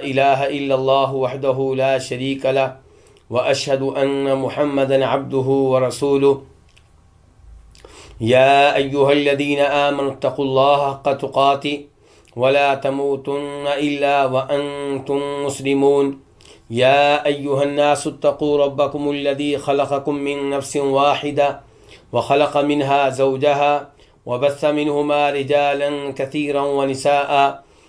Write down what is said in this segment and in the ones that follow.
إله إلا الله وحده لا شريك له، وأشهد أن محمدا عبده ورسوله. يا أيها الذين آمنوا اتقوا الله حق تقاته، ولا تموتن إلا وأنتم مسلمون. يا أيها الناس اتقوا ربكم الذي خلقكم من نفس واحدة، وخلق منها زوجها، وبث منهما رجالا كثيرا ونساء.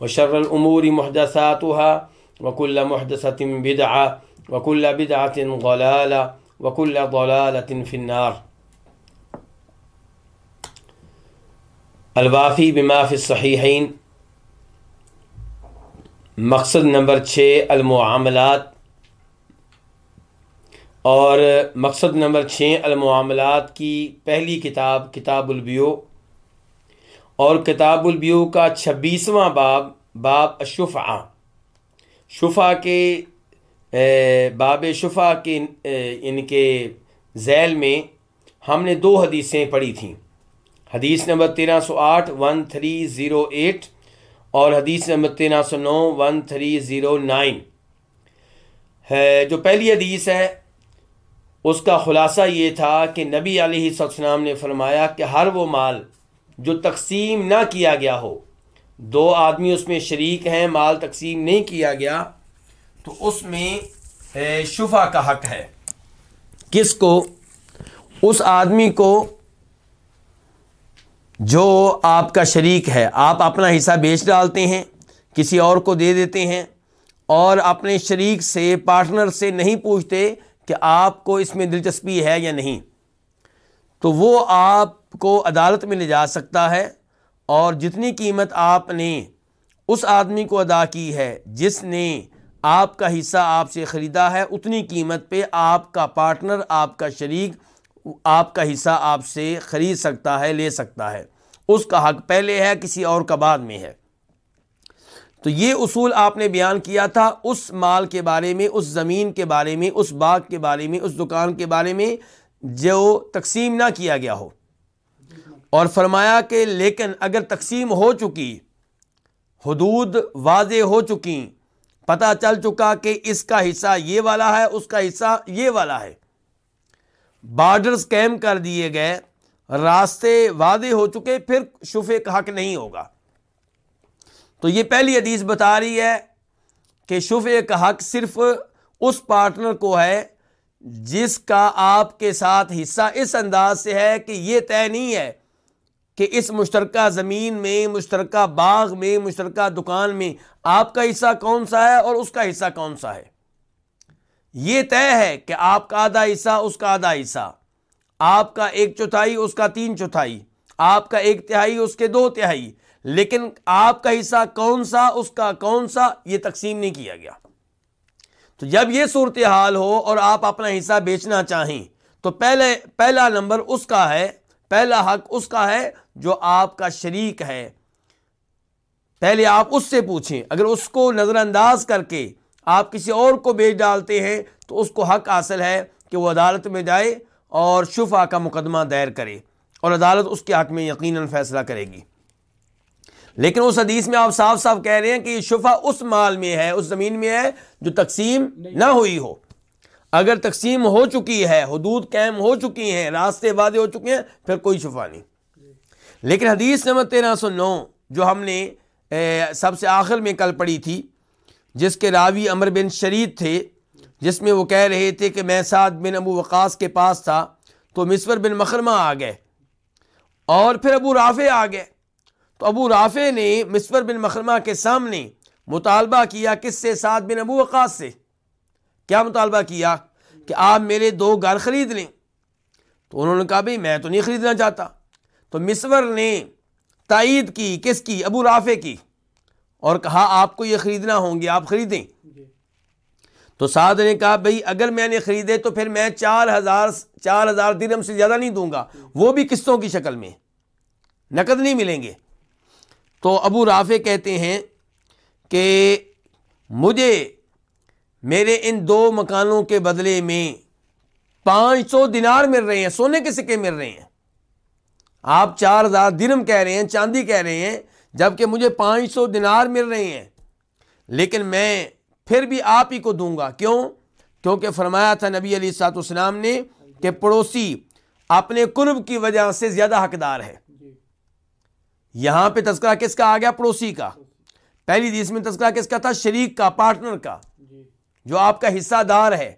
وشر الأمور محدثاتها وكل محدثة بدعة وكل بدعة ضلالة وكل ضلالة في النار. الوافی بما فی الصحیحین. مقصد نمبر چھ، المعاملات. اور مقصد نمبر چھ، المعاملات کی پہلی کتاب کتاب البیو اور کتاب البیو کا چھبیسواں باب باب اشفا شفا کے باب شفا کے ان کے ذیل میں ہم نے دو حدیثیں پڑھی تھیں۔ حدیث نمبر تیرہ سو آٹھ ون تھری زیرو ایٹ اور حدیث نمبر تیرہ سو نو ون تھری زیرو نائن ہے، جو پہلی حدیث ہے، اس کا خلاصہ یہ تھا کہ نبی علیہ السلام نے فرمایا کہ ہر وہ مال جو تقسیم نہ کیا گیا ہو۔ دو آدمی اس میں شریک ہیں، مال تقسیم نہیں کیا گیا، تو اس میں شفا کا حق ہے۔ کس کو؟ اس آدمی کو جو آپ کا شریک ہے۔ آپ اپنا حصہ بیچ ڈالتے ہیں، کسی اور کو دے دیتے ہیں، اور اپنے شریک سے، پارٹنر سے نہیں پوچھتے کہ آپ کو اس میں دلچسپی ہے یا نہیں۔ تو وہ آپ کو عدالت میں لے جا سکتا ہے اور جتنی قیمت آپ نے اس آدمی کو ادا کی ہے، جس نے آپ کا حصہ آپ سے خریدا ہے، اتنی قیمت پہ آپ کا پارٹنر، آپ کا شریک، آپ کا حصہ آپ سے خرید سکتا ہے، لے سکتا ہے۔ اس کا حق پہلے ہے، کسی اور کا بعد میں ہے۔ تو یہ اصول آپ نے بیان کیا تھا۔ اس مال کے بارے میں، اس زمین کے بارے میں، اس باغ کے بارے میں، اس دکان کے بارے میں جو تقسیم نہ کیا گیا ہو۔ اور فرمایا کہ لیکن اگر تقسیم ہو چکی، حدود واضح ہو چکی، پتہ چل چکا کہ اس کا حصہ یہ والا ہے، اس کا حصہ یہ والا ہے۔ بارڈرز قائم کر دیے گئے، راستے واضح ہو چکے، پھر شفے کا حق نہیں ہوگا۔ تو یہ پہلی حدیث بتا رہی ہے کہ شفے کا حق صرف اس پارٹنر کو ہے جس کا آپ کے ساتھ حصہ اس انداز سے ہے کہ یہ طے نہیں ہے کہ اس مشترکہ زمین میں، مشترکہ باغ میں، مشترکہ دکان میں آپ کا حصہ کون سا ہے اور اس کا حصہ کون سا ہے۔ یہ طے ہے کہ آپ کا آدھا حصہ، اس کا آدھا حصہ۔ آپ کا ایک چوتھائی، اس کا تین چوتھائی۔ آپ کا ایک تہائی، اس کے دو تہائی۔ لیکن آپ کا حصہ کون سا، اس کا کون سا، یہ تقسیم نہیں کیا گیا۔ تو جب یہ صورتحال ہو اور آپ اپنا حصہ بیچنا چاہیں، تو پہلے، پہلا نمبر اس کا ہے، پہلا حق اس کا ہے جو آپ کا شریک ہے۔ پہلے آپ اس سے پوچھیں، اگر اس کو نظر انداز کر کے آپ کسی اور کو بیچ ڈالتے ہیں، تو اس کو حق حاصل ہے کہ وہ عدالت میں جائے اور شفا کا مقدمہ دائر کرے اور عدالت اس کے حق میں یقیناً فیصلہ کرے گی۔ لیکن اس حدیث میں آپ صاف صاف کہہ رہے ہیں کہ یہ شفا اس مال میں ہے اس زمین میں ہے جو تقسیم نہ ہوئی ہو۔ اگر تقسیم ہو چکی ہے حدود قائم ہو چکی ہیں راستے وعدے ہو چکے ہیں پھر کوئی شفا نہیں۔ لیکن حدیث نمبر تیرہ سو نو جو ہم نے سب سے آخر میں کل پڑھی تھی جس کے راوی امر بن شرید تھے جس میں وہ کہہ رہے تھے کہ میں سعد بن ابو وقاص کے پاس تھا تو مصور بن مکرمہ آ گئے اور پھر ابو رافع آ گئے۔ تو ابو رافع نے مصور بن مکرمہ کے سامنے مطالبہ کیا کس سے؟ سعد بن ابو وقاص سے۔ کیا مطالبہ کیا؟ کہ آپ میرے دو گھر خرید لیں۔ تو انہوں نے کہا بھائی میں تو نہیں خریدنا چاہتا۔ تو مصور نے تائید کی کس کی؟ ابو رافع کی۔ اور کہا آپ کو یہ خریدنا ہوں گے آپ خریدیں۔ تو سعد نے کہا بھائی اگر میں نے خریدے تو پھر میں چار ہزار چار ہزار درم سے زیادہ نہیں دوں گا۔ وہ بھی قسطوں کی شکل میں۔ نقد نہیں ملیں گے۔ تو ابو رافع کہتے ہیں کہ مجھے میرے ان دو مکانوں کے بدلے میں پانچ سو دینار مل رہے ہیں، سونے کے سکے مل رہے ہیں۔ آپ چار ہزار درم کہہ رہے ہیں، چاندی کہہ رہے ہیں، جبکہ مجھے پانچ سو دینار مل رہے ہیں۔ لیکن میں پھر بھی آپ ہی کو دوں گا۔ کیوں؟ کیونکہ فرمایا تھا نبی علی سات اسلام نے کہ پڑوسی اپنے قرب کی وجہ سے زیادہ حقدار ہے۔ یہاں پہ تذکرہ کس کا آ گیا پڑوسی کا۔ پہلی دیس میں تذکرہ کس کا تھا؟ شریک کا پارٹنر کا۔ جو آپ کا حصہ دار ہے۔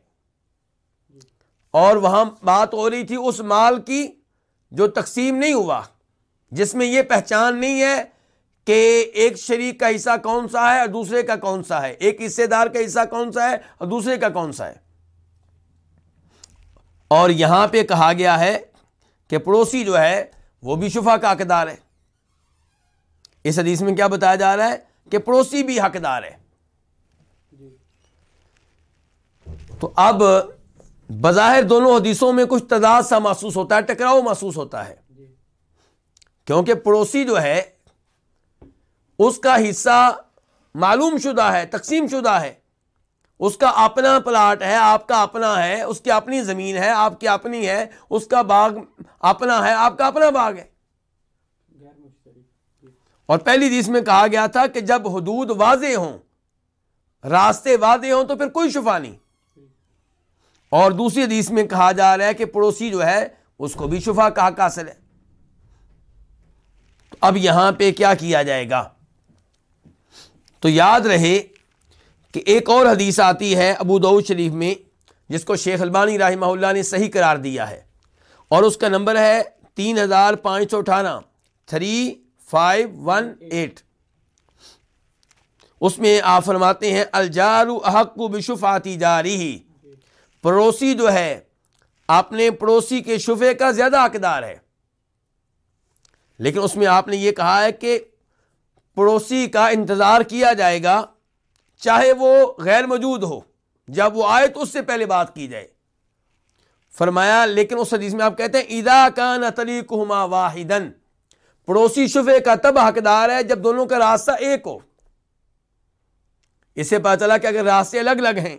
اور وہاں بات ہو رہی تھی اس مال کی جو تقسیم نہیں ہوا جس میں یہ پہچان نہیں ہے کہ ایک شریک کا حصہ کون سا ہے اور دوسرے کا کون سا ہے۔ ایک حصے دار کا حصہ کون سا ہے اور دوسرے کا کون سا ہے۔ اور یہاں پہ کہا گیا ہے کہ پڑوسی جو ہے وہ بھی شفا کا حقدار ہے۔ اس حدیث میں کیا بتایا جا رہا ہے کہ پڑوسی بھی حقدار ہے۔ تو اب بظاہر دونوں حدیثوں میں کچھ تضاد سا محسوس ہوتا ہے، ٹکراؤ محسوس ہوتا ہے۔ کیونکہ پڑوسی جو ہے، اس کا حصہ معلوم شدہ ہے، تقسیم شدہ ہے۔ اس کا اپنا پلاٹ ہے، آپ کا اپنا ہے، اس کی اپنی زمین ہے، آپ کی اپنی ہے، اس کا باغ اپنا ہے، آپ کا اپنا باغ ہے۔ اور پہلی دیس میں کہا گیا تھا کہ جب حدود واضح ہوں، راستے واضح ہوں تو پھر کوئی شفا نہیں۔ اور دوسری حدیث میں کہا جا رہا ہے کہ پڑوسی جو ہے، اس کو بھی شفا کہا حاصل ہے؟ اب یہاں پہ کیا کیا جائے گا؟ تو یاد رہے کہ ایک اور حدیث آتی ہے ابو دعود شریف میں، جس کو شیخ البانی رحمہ اللہ نے صحیح قرار دیا ہے۔ اور اس کا نمبر ہے تین ہزار پانچ سو اٹھارہ، تھری فائیو ون ایٹ۔ اس میں آپ فرماتے ہیں الجار احق بشفاتی جاری ہی پڑوسی جو ہے، اپنے پڑوسی کے شفے کا زیادہ حقدار ہے۔ لیکن اس میں آپ نے یہ کہا ہے کہ پڑوسی کا انتظار کیا جائے گا، چاہے وہ غیر موجود ہو۔ جب وہ آئے تو اس سے پہلے بات کی جائے۔ فرمایا، لیکن اس حدیث میں آپ کہتے ہیں ادا کا نہ واحدن پڑوسی شفے کا تب حقدار ہے جب دونوں کا راستہ ایک ہو۔ اسے پتا چلا کہ اگر راستے الگ الگ ہیں،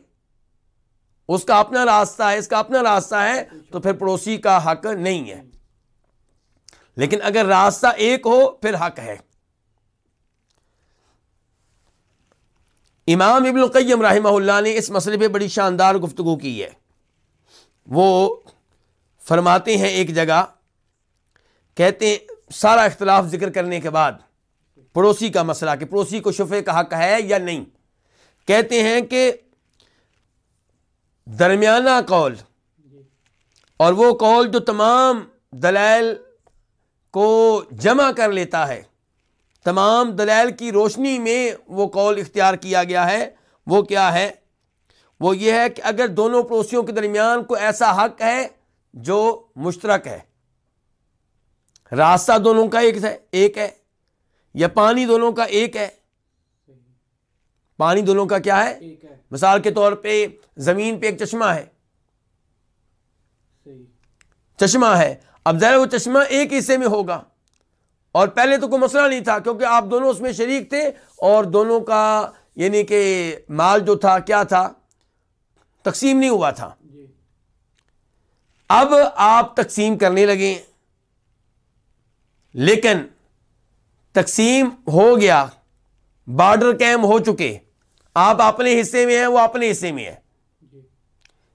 اس کا اپنا راستہ ہے، اس کا اپنا راستہ ہے، تو پھر پڑوسی کا حق نہیں ہے۔ لیکن اگر راستہ ایک ہو، پھر حق ہے۔ امام ابن القیم رحمہ اللہ نے اس مسئلے پہ بڑی شاندار گفتگو کی ہے۔ وہ فرماتے ہیں ایک جگہ، کہتے ہیں سارا اختلاف ذکر کرنے کے بعد پڑوسی کا مسئلہ کہ پڑوسی کو شفے کا حق ہے یا نہیں۔ کہتے ہیں کہ درمیانہ قول اور وہ قول جو تمام دلائل کو جمع کر لیتا ہے، تمام دلائل کی روشنی میں وہ قول اختیار کیا گیا ہے۔ وہ کیا ہے؟ وہ یہ ہے کہ اگر دونوں پڑوسیوں کے درمیان کوئی ایسا حق ہے جو مشترک ہے۔ راستہ دونوں کا ایک ہے ایک ہے۔ یا پانی دونوں کا ایک ہے۔ پانی دونوں کا کیا ہے؟ مثال کے طور پہ زمین پہ ایک چشمہ ہے۔ چشمہ ہے۔ اب ظاہر وہ چشمہ ایک حصے میں ہوگا۔ اور پہلے تو کوئی مسئلہ نہیں تھا کیونکہ آپ دونوں اس میں شریک تھے اور دونوں کا یعنی کہ مال جو تھا کیا تھا؟ تقسیم نہیں ہوا تھا۔ جی۔ اب آپ تقسیم کرنے لگے۔ لیکن تقسیم ہو گیا بارڈر کیم ہو چکے۔ آپ اپنے حصے میں ہیں، وہ اپنے حصے میں ہے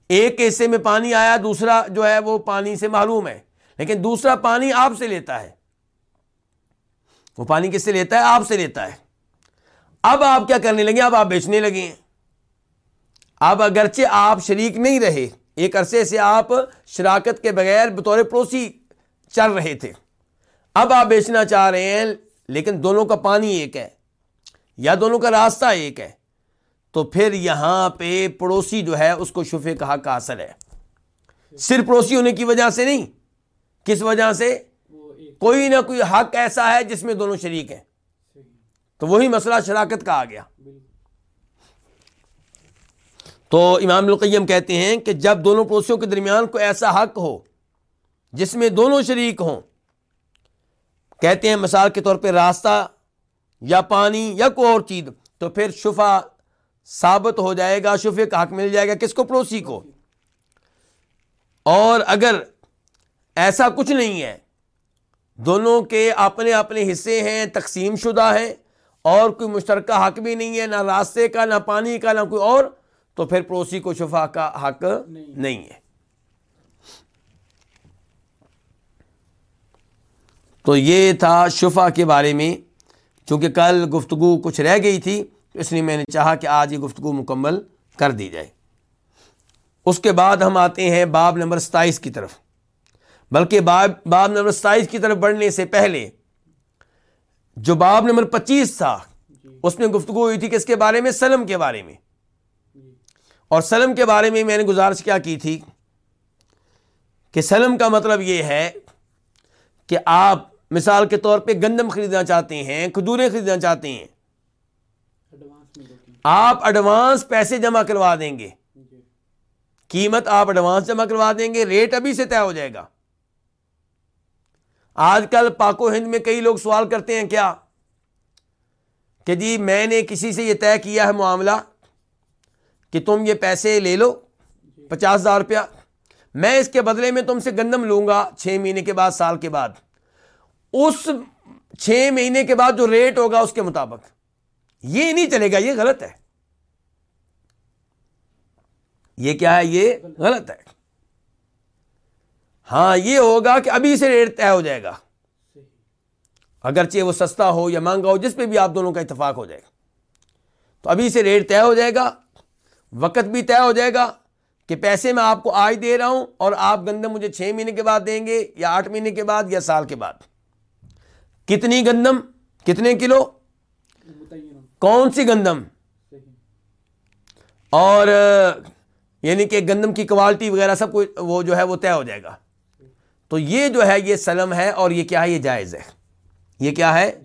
ایک حصے میں پانی آیا، دوسرا جو ہے وہ پانی سے معلوم ہے۔ لیکن دوسرا پانی آپ سے لیتا ہے۔ وہ پانی کس سے لیتا ہے؟ آپ سے لیتا ہے۔ اب آپ کیا کرنے لگے؟ اب آپ بیچنے لگے ہیں۔ اب اگرچہ آپ شریک نہیں رہے، ایک عرصے سے آپ شراکت کے بغیر بطور پڑوسی چل رہے تھے۔ اب آپ بیچنا چاہ رہے ہیں، لیکن دونوں کا پانی ایک ہے، یا دونوں کا راستہ ایک ہے، تو پھر یہاں پہ پڑوسی جو ہے، اس کو شفے کا حق حاصل ہے۔ صرف پڑوسی ہونے کی وجہ سے نہیں، کس وجہ سے؟ کوئی نہ کوئی حق ایسا ہے جس میں دونوں شریک ہیں۔ تو وہی مسئلہ شراکت کا آ گیا۔ تو امام القیم کہتے ہیں کہ جب دونوں پڑوسیوں کے درمیان کوئی ایسا حق ہو جس میں دونوں شریک ہوں کہتے ہیں مثال کے طور پہ راستہ یا پانی یا کوئی اور چیز تو پھر شفا ثابت ہو جائے گا شفے کا حق مل جائے گا کس کو؟ پڑوسی کو۔ اور اگر ایسا کچھ نہیں ہے دونوں کے اپنے اپنے حصے ہیں تقسیم شدہ ہیں اور کوئی مشترکہ حق بھی نہیں ہے نہ راستے کا نہ پانی کا نہ کوئی اور تو پھر پڑوسی کو شفا کا حق نہیں۔ ہے۔ تو یہ تھا شفا کے بارے میں، چونکہ کل گفتگو کچھ رہ گئی تھی اس لیے میں نے چاہا کہ آج یہ گفتگو مکمل کر دی جائے۔ اس کے بعد ہم آتے ہیں باب نمبر ستائیس کی طرف۔ بلکہ باب باب نمبر ستائیس کی طرف بڑھنے سے پہلے، جو باب نمبر پچیس تھا، اس میں گفتگو ہوئی تھی کس کے بارے میں؟ سلم کے بارے میں۔ اور سلم کے بارے میں میں نے گزارش کیا کی تھی کہ سلم کا مطلب یہ ہے کہ آپ مثال کے طور پہ گندم خریدنا چاہتے ہیں، کھجوریں خریدنا چاہتے ہیں۔ آپ ایڈوانس پیسے جمع کروا دیں گے۔ قیمت آپ ایڈوانس جمع کروا دیں گے ریٹ ابھی سے طے ہو جائے گا۔ آج کل پاک و ہند میں کئی لوگ سوال کرتے ہیں، کیا؟ کہ جی میں نے کسی سے یہ طے کیا ہے معاملہ کہ تم یہ پیسے لے لو، پچاس ہزار روپیہ۔ میں اس کے بدلے میں تم سے گندم لوں گا، چھ مہینے کے بعد، سال کے بعد۔ اس چھ مہینے کے بعد جو ریٹ ہوگا اس کے مطابق۔ یہ نہیں چلے گا، یہ غلط ہے۔ یہ کیا ہے؟ یہ غلط ہے۔ ہاں یہ ہوگا کہ ابھی سے ریٹ طے ہو جائے گا۔ اگرچہ وہ سستا ہو یا مہنگا ہو، جس پہ بھی آپ دونوں کا اتفاق ہو جائے گا۔ تو ابھی سے ریٹ طے ہو جائے گا۔ وقت بھی طے ہو جائے گا کہ پیسے میں آپ کو آج دے رہا ہوں اور آپ گندم مجھے چھ مہینے کے بعد دیں گے یا آٹھ مہینے کے بعد یا سال کے بعد۔ کتنی گندم؟ کتنے کلو؟ کون سی گندم؟ اور یعنی کہ گندم کی کوالٹی وغیرہ سب کچھ وہ جو ہے وہ طے ہو جائے گا۔ تو یہ جو ہے یہ سلم ہے اور یہ کیا ہے؟ یہ جائز ہے۔ یہ کیا ہے؟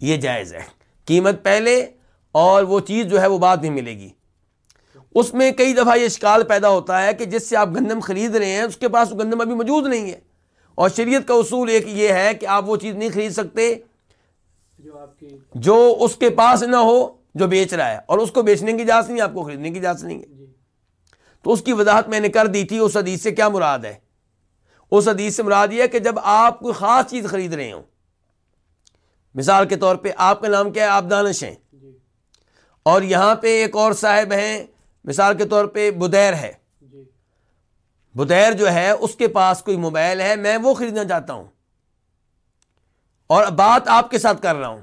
یہ جائز ہے۔ قیمت پہلے اور وہ چیز جو ہے وہ بعد میں ملے گی۔ اس میں کئی دفعہ یہ شکال پیدا ہوتا ہے کہ جس سے آپ گندم خرید رہے ہیں، اس کے پاس گندم ابھی موجود نہیں ہے۔ اور شریعت کا اصول ایک یہ ہے کہ آپ وہ چیز نہیں خرید سکتے جو اس کے پاس نہ ہو جو بیچ رہا ہے اور اس کو بیچنے کی اجازت نہیں آپ کو خریدنے کی اجازت نہیں ہے۔ تو اس کی وضاحت میں نے کر دی تھی اس حدیث سے کیا مراد ہے؟ اس حدیث سے مراد یہ کہ جب آپ کوئی خاص چیز خرید رہے ہوں مثال کے طور پہ آپ کا نام کیا ہے؟ آپ دانش ہیں۔ اور یہاں پہ ایک اور صاحب ہیں مثال کے طور پہ بدیر ہے۔ بدیر جو ہے، اس کے پاس کوئی موبائل ہے، میں وہ خریدنا چاہتا ہوں۔ اور بات آپ کے ساتھ کر رہا ہوں۔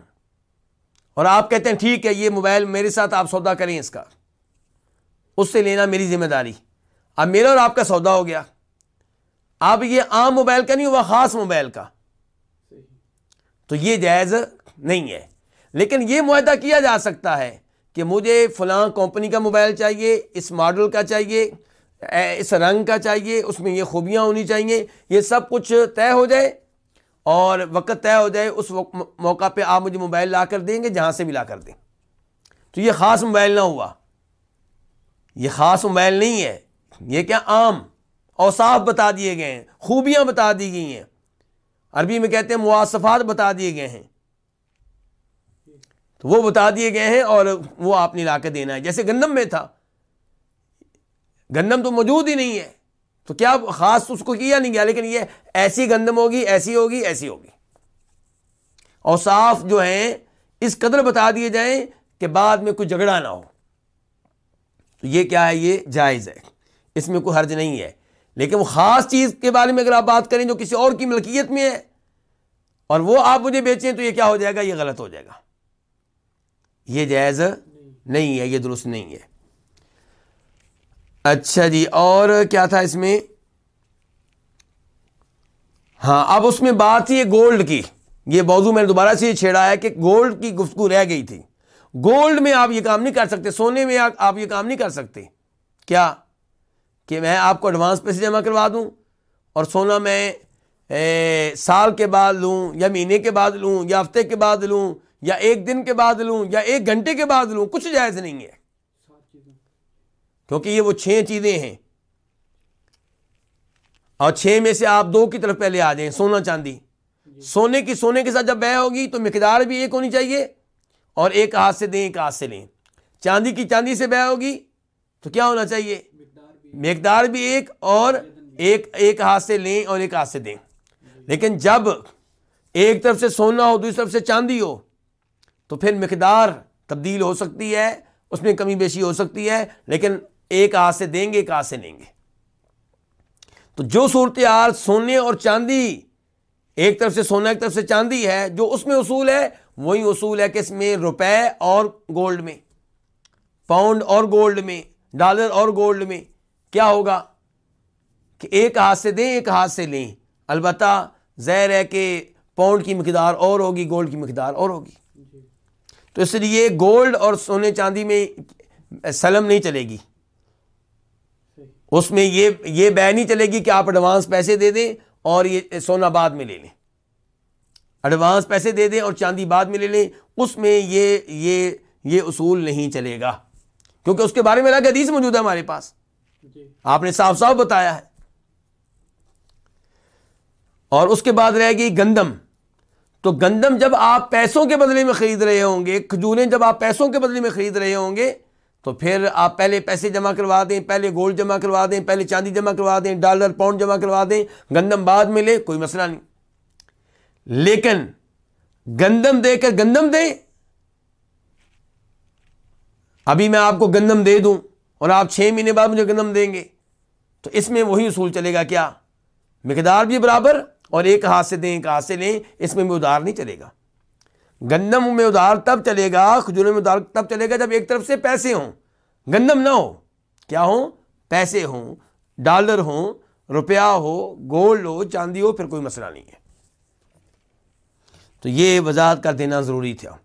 اور آپ کہتے ہیں، ٹھیک ہے، یہ موبائل میرے ساتھ آپ سودا کریں اس کا۔ اس سے لینا میری ذمہ داری۔ اب میرا اور آپ کا سودا ہو گیا۔ اب یہ عام موبائل کا نہیں ہوا، خاص موبائل کا۔ تو یہ جائز نہیں ہے۔ لیکن یہ معاہدہ کیا جا سکتا ہے کہ مجھے فلاں کمپنی کا موبائل چاہیے، اس ماڈل کا چاہیے اس رنگ کا چاہیے، اس میں یہ خوبیاں ہونی چاہیے، یہ سب کچھ طے ہو جائے اور وقت طے ہو جائے، اس موقع پہ آپ مجھے موبائل لا کر دیں گے، جہاں سے بھی لا کر دیں۔ تو یہ خاص موبائل نہ ہوا۔ یہ خاص موبائل نہیں ہے۔ یہ کیا عام اوصاف بتا دیے گئے ہیں، خوبیاں بتا دی گئی ہیں۔ عربی میں کہتے ہیں مواصفات بتا دیے گئے ہیں۔ تو وہ بتا دیے گئے ہیں اور وہ آپ نے لا کے دینا ہے۔ جیسے گندم میں تھا۔ گندم تو موجود ہی نہیں ہے۔ تو کیا خاص اس کو کیا نہیں گیا؟ لیکن یہ ایسی گندم ہوگی، ایسی ہوگی ایسی ہوگی۔ اور صاف جو ہیں، اس قدر بتا دیے جائیں کہ بعد میں کوئی جھگڑا نہ ہو۔ تو یہ کیا ہے؟ یہ جائز ہے۔ اس میں کوئی حرج نہیں ہے۔ لیکن وہ خاص چیز کے بارے میں اگر آپ بات کریں جو کسی اور کی ملکیت میں ہے، اور وہ آپ مجھے بیچیں تو یہ کیا ہو جائے گا؟ یہ غلط ہو جائے گا۔ یہ جائز نہیں ہے، یہ درست نہیں ہے۔ اچھا جی اور کیا تھا اس میں؟ ہاں اب اس میں بات تھی گولڈ کی۔ یہ موضوع میں نے دوبارہ سے یہ چھیڑا ہے کہ گولڈ کی گفتگو رہ گئی تھی۔ گولڈ میں آپ یہ کام نہیں کر سکتے، سونے میں آپ یہ کام نہیں کر سکتے۔ کیا؟ کہ میں آپ کو ایڈوانس پیسے جمع کروا دوں اور سونا میں سال کے بعد لوں، یا مہینے کے بعد لوں، یا ہفتے کے بعد لوں، یا ایک دن کے بعد لوں، یا ایک گھنٹے کے بعد لوں، کچھ جائز نہیں ہے۔ کیونکہ یہ وہ چھ چیزیں ہیں۔ اور چھ میں سے آپ دو کی طرف پہلے آ جائیں سونا چاندی۔ سونے کی سونے کے ساتھ جب بہ ہوگی تو مقدار بھی ایک ہونی چاہیے اور ایک ہاتھ سے دیں ایک ہاتھ سے لیں۔ چاندی کی چاندی سے بہ ہوگی تو کیا ہونا چاہیے؟ مقدار بھی ایک۔ اور ایک ایک ہاتھ سے لیں اور ایک ہاتھ سے دیں۔ لیکن جب ایک طرف سے سونا ہو دوسری طرف سے چاندی ہو تو پھر مقدار تبدیل ہو سکتی ہے اس میں کمی بیشی ہو سکتی ہے لیکن ایک ہاتھ سے دیں گے ایک ہاتھ سے لیں گے۔ تو جو صورتحال سونے اور چاندی ایک طرف سے سونا ایک طرف سے چاندی ہے جو اس میں اصول ہے وہی اصول ہے کہ اس میں روپے اور گولڈ میں پاؤنڈ اور گولڈ میں ڈالر اور گولڈ میں کیا ہوگا؟ کہ ایک ہاتھ سے دیں ایک ہاتھ سے لیں۔ البتہ زہر ہے کہ پاؤنڈ کی مقدار اور ہوگی گولڈ کی مقدار اور ہوگی۔ تو اس لیے گولڈ اور سونے چاندی میں سلم نہیں چلے گی۔ اس میں یہ یہ بہ نہیں چلے گی کہ آپ ایڈوانس پیسے دے دیں اور یہ سونا بعد میں لے لیں۔ ایڈوانس پیسے دے دیں اور چاندی بعد میں لے لیں اس میں یہ یہ یہ اصول نہیں چلے گا۔ کیونکہ اس کے بارے میں الگ حدیث موجود ہے ہمارے پاس۔ جی۔ آپ نے صاف صاف بتایا ہے۔ اور اس کے بعد رہے گی گندم۔ تو گندم جب آپ پیسوں کے بدلے میں خرید رہے ہوں گے کھجوریں جب آپ پیسوں کے بدلے میں خرید رہے ہوں گے تو پھر آپ پہلے پیسے جمع کروا دیں، پہلے گولڈ جمع کروا دیں، پہلے چاندی جمع کروا دیں، ڈالر، پاؤنڈ جمع کروا دیں، گندم بعد میں لے کوئی مسئلہ نہیں۔ لیکن گندم دے کر گندم دیں۔ ابھی میں آپ کو گندم دے دوں اور آپ چھ مہینے بعد مجھے گندم دیں گے۔ تو اس میں وہی اصول چلے گا کیا؟ مقدار بھی برابر اور ایک ہاتھ سے دیں، ایک ہاتھ سے لیں، اس میں بھی ادار نہیں چلے گا۔ گندم میں ادار تب چلے گا، کھجوروں میں ادار تب چلے گا جب ایک طرف سے پیسے ہوں۔ گندم نہ ہو۔ کیا ہوں؟ پیسے ہوں، ڈالر ہوں، روپیہ ہو، گولڈ ہو، چاندی ہو، پھر کوئی مسئلہ نہیں ہے۔ تو یہ وضاحت کر دینا ضروری تھا۔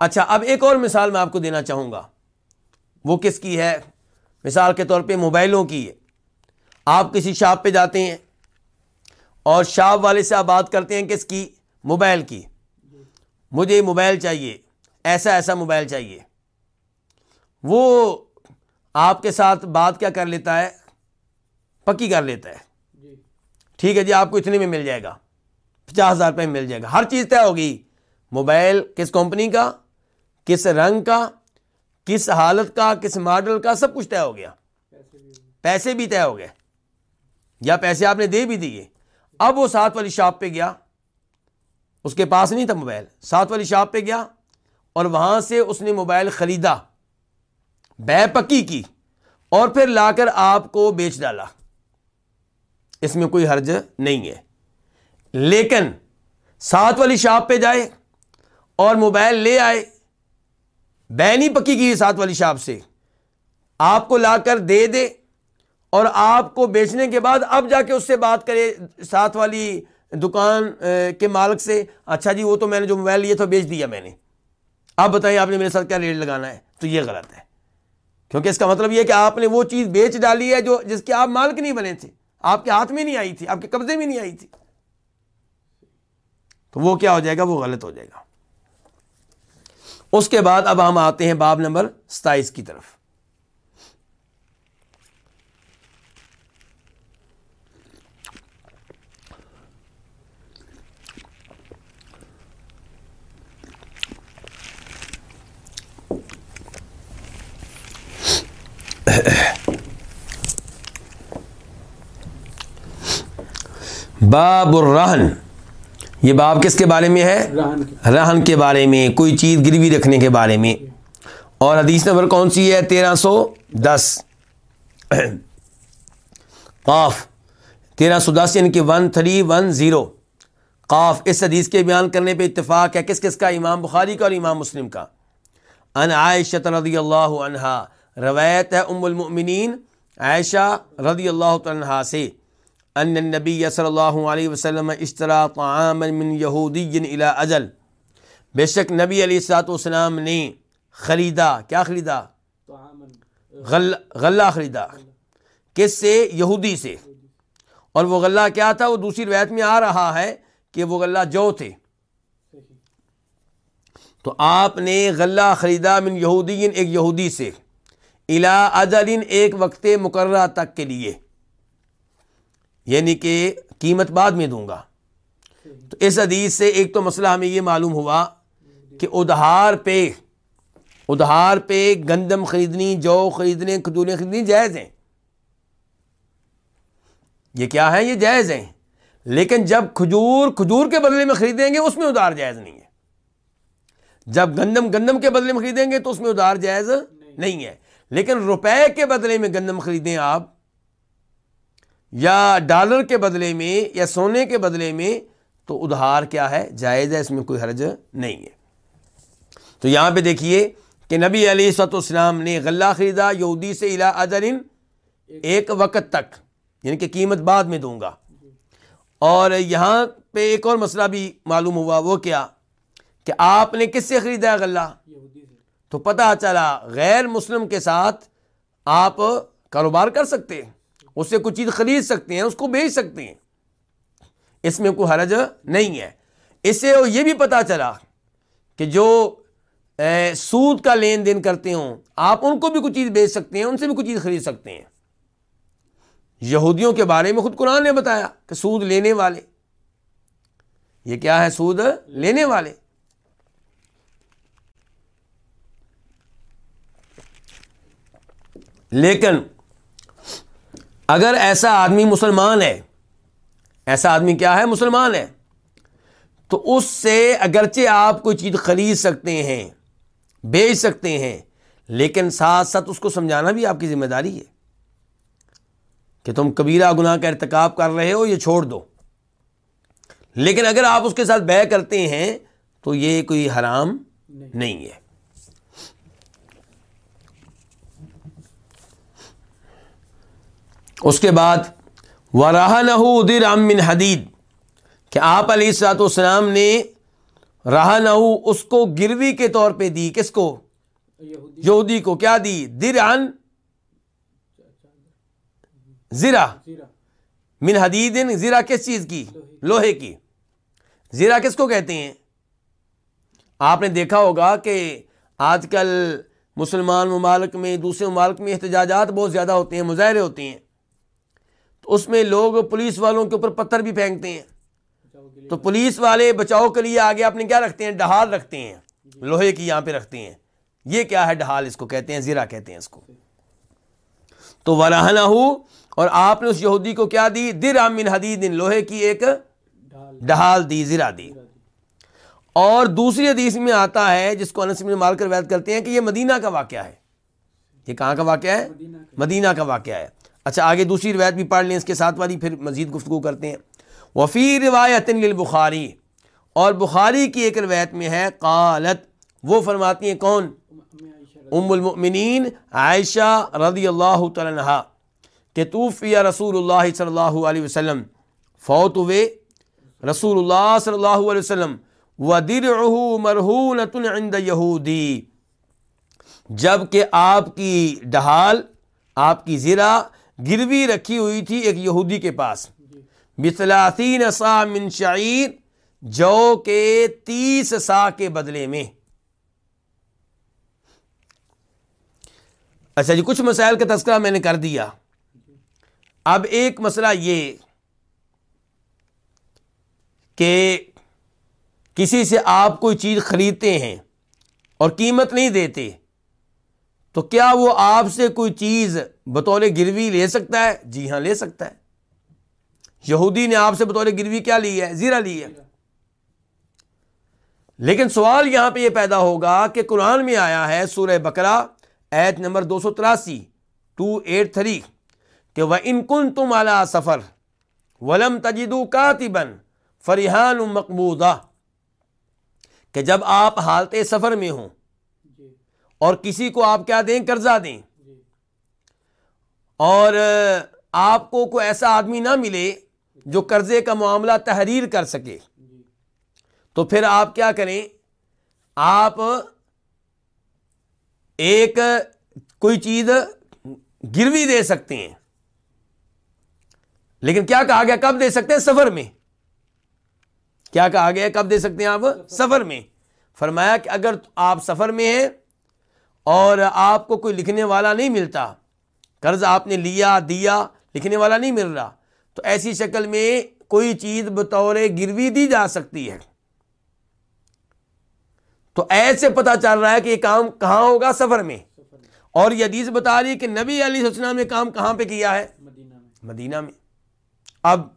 اچھا اب ایک اور مثال میں آپ کو دینا چاہوں گا۔ وہ کس کی ہے؟ مثال کے طور پہ موبائلوں کی ہے۔ آپ کسی شاپ پہ جاتے ہیں اور شاپ والے سے آپ بات کرتے ہیں کس کی؟ موبائل کی۔ مجھے موبائل چاہیے ایسا ایسا موبائل چاہیے۔ وہ آپ کے ساتھ بات کیا کر لیتا ہے پکی کر لیتا ہے۔ ٹھیک ہے جی آپ کو اتنے میں مل جائے گا پچاس ہزار روپئے میں مل جائے گا۔ ہر چیز طے ہوگی۔ موبائل کس کمپنی کا کس رنگ کا کس حالت کا کس ماڈل کا سب کچھ طے ہو گیا۔ پیسے بھی طے ہو گئے۔ یا پیسے آپ نے دے بھی دیے۔ اب وہ ساتھ والی شاپ پہ گیا۔ اس کے پاس نہیں تھا موبائل۔ ساتھ والی شاپ پہ گیا اور وہاں سے اس نے موبائل خریدا بے پکی کی، اور پھر لا کر آپ کو بیچ ڈالا۔ اس میں کوئی حرج نہیں ہے۔ لیکن ساتھ والی شاپ پہ جائے اور موبائل لے آئے بے نہیں پکی کی ساتھ والی شاپ سے۔ آپ کو لا کر دے دے اور آپ کو بیچنے کے بعد اب جا کے اس سے بات کرے، ساتھ والی دکان کے مالک سے اچھا جی وہ تو میں نے جو موبائل لیا تھا بیچ دیا میں نے۔ آپ بتائیں آپ نے میرے ساتھ کیا ریٹ لگانا ہے؟ تو یہ غلط ہے۔ کیونکہ اس کا مطلب یہ کہ آپ نے وہ چیز بیچ ڈالی ہے جو، جس کے آپ مالک نہیں بنے تھے۔ آپ کے ہاتھ میں نہیں آئی تھی، آپ کے قبضے میں نہیں آئی تھی۔ تو وہ کیا ہو جائے گا؟ وہ غلط ہو جائے گا۔ اس کے بعد اب ہم آتے ہیں باب نمبر ستائیس کی طرف۔ باب الرہن یہ باب کس کے بارے میں ہے؟ رہن کے. بارے میں کوئی چیز گروی رکھنے کے بارے میں. اور حدیث نمبر کون سی ہے؟ تیرہ سو دس. قاف. تیرہ سو دس یعنی کہ ون تھری ون زیرو قاف. اس حدیث کے بیان کرنے پہ اتفاق ہے. کس کس کا؟ امام بخاری کا اور امام مسلم کا. ان عائشہ رضی اللہ عنہا. روایت ہے ام المؤمنین عائشہ رضی اللہ عنہ سے، ان النبی صلی اللہ علیہ وسلم اشترا طعاما من یہودی الى اجل۔ بے شک نبی علیہ السلاۃ والسلام نے خریدا، کیا خریدا؟ غلہ خریدا۔ کس سے؟ یہودی سے۔ اور وہ غلہ کیا تھا؟ وہ دوسری روایت میں آ رہا ہے کہ وہ غلہ جو تھے۔ تو آپ نے غلہ خریدا من یہودی، ایک یہودی سے۔ الا اجلن ایک وقت مقررہ تک کے لیے۔ یعنی کہ قیمت بعد میں دوں گا۔ تو اس حدیث سے ایک تو مسئلہ ہمیں یہ معلوم ہوا کہ ادھار پہ ادھار پہ گندم خریدنی، جو خریدنے، کھجوریں خریدنی جائز ہیں۔ یہ کیا ہے یہ جائز ہیں۔ لیکن جب کھجور کھجور کے بدلے میں خریدیں گے، اس میں ادھار جائز نہیں ہے۔ جب گندم گندم کے بدلے میں خریدیں گے، تو اس میں ادھار جائز نہیں ہے۔ لیکن روپے کے بدلے میں گندم خریدیں آپ، یا ڈالر کے بدلے میں یا سونے کے بدلے میں، تو ادھار کیا ہے؟ جائز ہے، اس میں کوئی حرج نہیں ہے۔ تو یہاں پہ دیکھیے کہ نبی علی سط اسلام نے غلہ خریدا یہودی سے الا اجرن ایک وقت تک یعنی کہ قیمت بعد میں دوں گا۔ اور یہاں پہ ایک اور مسئلہ بھی معلوم ہوا، وہ کیا؟ کہ آپ نے کس سے خریدا غلہ؟ تو پتہ چلا غیر مسلم کے ساتھ آپ کاروبار کر سکتے ہیں، اس سے کچھ چیز خرید سکتے ہیں، اس کو بیچ سکتے ہیں۔ اس میں کوئی حرج نہیں ہے۔ اس سے یہ بھی پتا چلا کہ جو سود کا لین دین کرتے ہوں، آپ ان کو بھی کچھ چیز بیچ سکتے ہیں، ان سے بھی کچھ چیز خرید سکتے ہیں۔ یہودیوں کے بارے میں خود قرآن نے بتایا کہ سود لینے والے، یہ کیا ہے سود لینے والے؟ لیکن اگر ایسا آدمی مسلمان ہے ایسا آدمی کیا ہے؟ مسلمان ہے۔ تو اس سے اگرچہ آپ کوئی چیز خرید سکتے ہیں بیچ سکتے ہیں لیکن ساتھ ساتھ اس کو سمجھانا بھی آپ کی ذمہ داری ہے کہ تم کبیرہ گناہ کا ارتکاب کر رہے ہو یہ چھوڑ دو۔ لیکن اگر آپ اس کے ساتھ بے کرتے ہیں تو یہ کوئی حرام نہیں۔ ہے۔ اس کے بعد وراہ نہ ادیر امن حدید کہ آپ علیہ السلاط والسلام نے راہ نہ اس کو گروی کے طور پہ دی کس کو؟ یہودی کو کیا دی؟ در ان زیرا من حدید زیرا کس چیز کی؟ لوہے کی۔ زیرا کس کو کہتے ہیں؟ آپ نے دیکھا ہوگا کہ آج کل مسلمان ممالک میں دوسرے ممالک میں احتجاجات بہت زیادہ ہوتے ہیں مظاہرے ہوتے ہیں۔ اس میں لوگ پولیس والوں کے اوپر پتھر بھی پھینکتے ہیں۔ تو پولیس والے بچاؤ کے لیے آگے اپنے کیا رکھتے ہیں؟ ڈہال رکھتے ہیں۔ لوہے کی یہاں پہ رکھتے ہیں۔ یہ کیا ہے ڈہال اس کو کہتے ہیں؟ زیرا کہتے ہیں اس کو۔ تو وراہنا ہو اور آپ نے اس یہودی کو کیا دی؟ در امن حدید لوہے کی ایک ڈہال دی زیرا دی۔ اور دوسری حدیث میں آتا ہے، جس کو انس مال کر وید کرتے ہیں کہ یہ مدینہ کا واقعہ ہے۔ یہ کہاں کا واقعہ ہے؟ مدینہ کا واقعہ ہے۔ اچھا آگے دوسری روایت بھی پڑھ لیں، اس کے ساتھ والی پھر مزید گفتگو کرتے ہیں۔ وفی روایت للبخاری، اور بخاری کی ایک روایت میں ہے، قالت، وہ فرماتی ہیں کون؟ ام المؤمنین عائشہ رضی اللہ تعالیٰ کہ توفی رسول اللہ صلی اللہ علیہ وسلم، فوت ہوئے۔ رسول اللہ صلی اللہ علیہ وسلم، ودرعه مرہونۃ عند یہودی جبکہ آپ کی ڈھال آپ کی زرہ گروی رکھی ہوئی تھی ایک یہودی کے پاس۔ بسلاطین سا من شعیر، جو کے تیس سا کے بدلے میں۔ اچھا جی کچھ مسائل کا تذکرہ میں نے کر دیا۔ اب ایک مسئلہ یہ کہ کسی سے آپ کوئی چیز خریدتے ہیں اور قیمت نہیں دیتے تو کیا وہ آپ سے کوئی چیز بطور گروی لے سکتا ہے؟ جی ہاں لے سکتا ہے۔ یہودی نے آپ سے بطور گروی کیا لی ہے؟ زیرہ لی ہے۔ لیکن سوال یہاں پہ یہ پیدا ہوگا کہ قرآن میں آیا ہے سورہ بکرا ایت نمبر دو سو تراسی ٹو ایٹ تھری، کہ وہ انکن تم اعلی سفر ولم تجدو کاتبن فریحان مقبوضہ کہ جب آپ حالت سفر میں ہوں اور کسی کو آپ کیا دیں؟ قرضہ دیں۔ اور آپ کو کوئی ایسا آدمی نہ ملے جو قرضے کا معاملہ تحریر کر سکے۔ تو پھر آپ کیا کریں؟ آپ ایک کوئی چیز گروی دے سکتے ہیں۔ لیکن کیا کہا گیا؟ کب دے سکتے ہیں؟ سفر میں۔ کیا کہا گیا؟ کب دے سکتے ہیں آپ؟ سفر میں۔ فرمایا کہ اگر آپ سفر میں ہیں اور آپ کو کوئی لکھنے والا نہیں ملتا۔ قرض آپ نے لیا، دیا، لکھنے والا نہیں مل رہا۔ تو ایسی شکل میں کوئی چیز بطور گروی دی جا سکتی ہے۔ تو ایسے پتا چل رہا ہے کہ یہ کام کہاں ہوگا سفر میں۔ اور یہ حدیث بتا رہی ہے کہ نبی علی السلام نے کام کہاں پہ کیا ہے؟ مدینہ میں۔ اب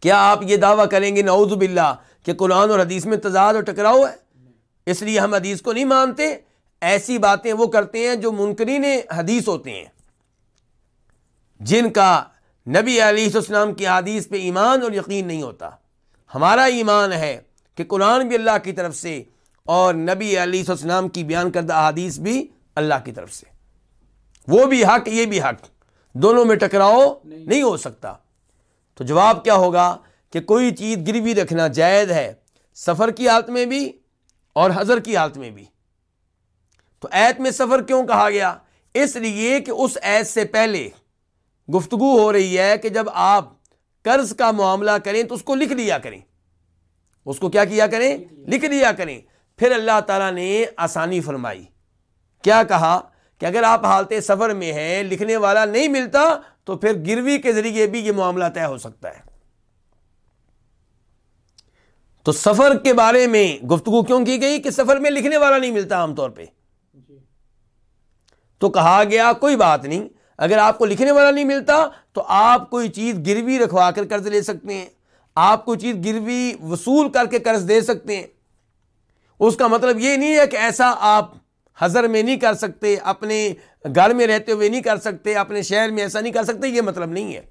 کیا آپ یہ دعویٰ کریں گے نعوذ باللہ کہ قرآن اور حدیث میں تضاد اور ٹکراؤ ہے؟ اس لیے ہم حدیث کو نہیں مانتے۔ ایسی باتیں وہ کرتے ہیں جو منکرین حدیث ہوتے ہیں، جن کا نبی علیہ السلام کی حدیث پہ ایمان اور یقین نہیں ہوتا۔ ہمارا ایمان ہے کہ قرآن بھی اللہ کی طرف سے اور نبی علیہ السلام کی بیان کردہ حدیث بھی اللہ کی طرف سے۔ وہ بھی حق، یہ بھی حق۔ دونوں میں ٹکراؤ نہیں ہو سکتا۔ تو جواب کیا ہوگا کہ کوئی چیز گروی رکھنا جائز ہے، سفر کی حالت میں بھی اور حضر کی حالت میں بھی۔ تو ایت میں سفر کیوں کہا گیا؟ اس لیے کہ اس ایت سے پہلے گفتگو ہو رہی ہے کہ جب آپ قرض کا معاملہ کریں تو اس کو لکھ لیا کریں۔ اس کو کیا کیا کریں؟ لکھ لیا کریں۔ پھر اللہ تعالیٰ نے آسانی فرمائی۔ کیا کہا؟ کہ اگر آپ حالت سفر میں ہیں، لکھنے والا نہیں ملتا تو پھر گروی کے ذریعے بھی یہ معاملہ طے ہو سکتا ہے۔ تو سفر کے بارے میں گفتگو کیوں کی گئی؟ کہ سفر میں لکھنے والا نہیں ملتا عام طور پہ۔ تو کہا گیا، کوئی بات نہیں، اگر آپ کو لکھنے والا نہیں ملتا تو آپ کوئی چیز گروی رکھوا کر قرض لے سکتے ہیں۔ آپ کوئی چیز گروی وصول کر کے قرض دے سکتے ہیں۔ اس کا مطلب یہ نہیں ہے کہ ایسا آپ حضر میں نہیں کر سکتے، اپنے گھر میں رہتے ہوئے نہیں کر سکتے، اپنے شہر میں ایسا نہیں کر سکتے، یہ مطلب نہیں ہے۔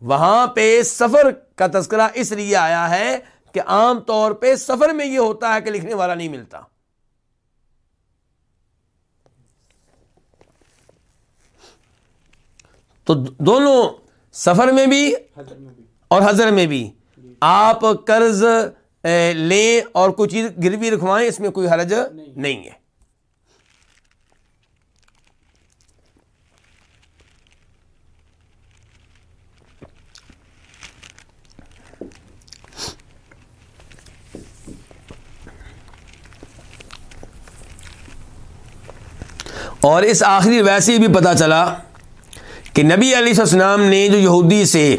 وہاں پہ سفر کا تذکرہ اس لیے آیا ہے کہ عام طور پہ سفر میں یہ ہوتا ہے کہ لکھنے والا نہیں ملتا۔ تو دونوں سفر میں بھی اور حضر میں بھی۔ آپ قرض لیں اور کوئی چیز گروی رکھوائیں، اس میں کوئی حرج نہیں ہے۔ اور اس آخری ویسے بھی پتا چلا کہ نبی علیہ السلام نے جو یہودی سے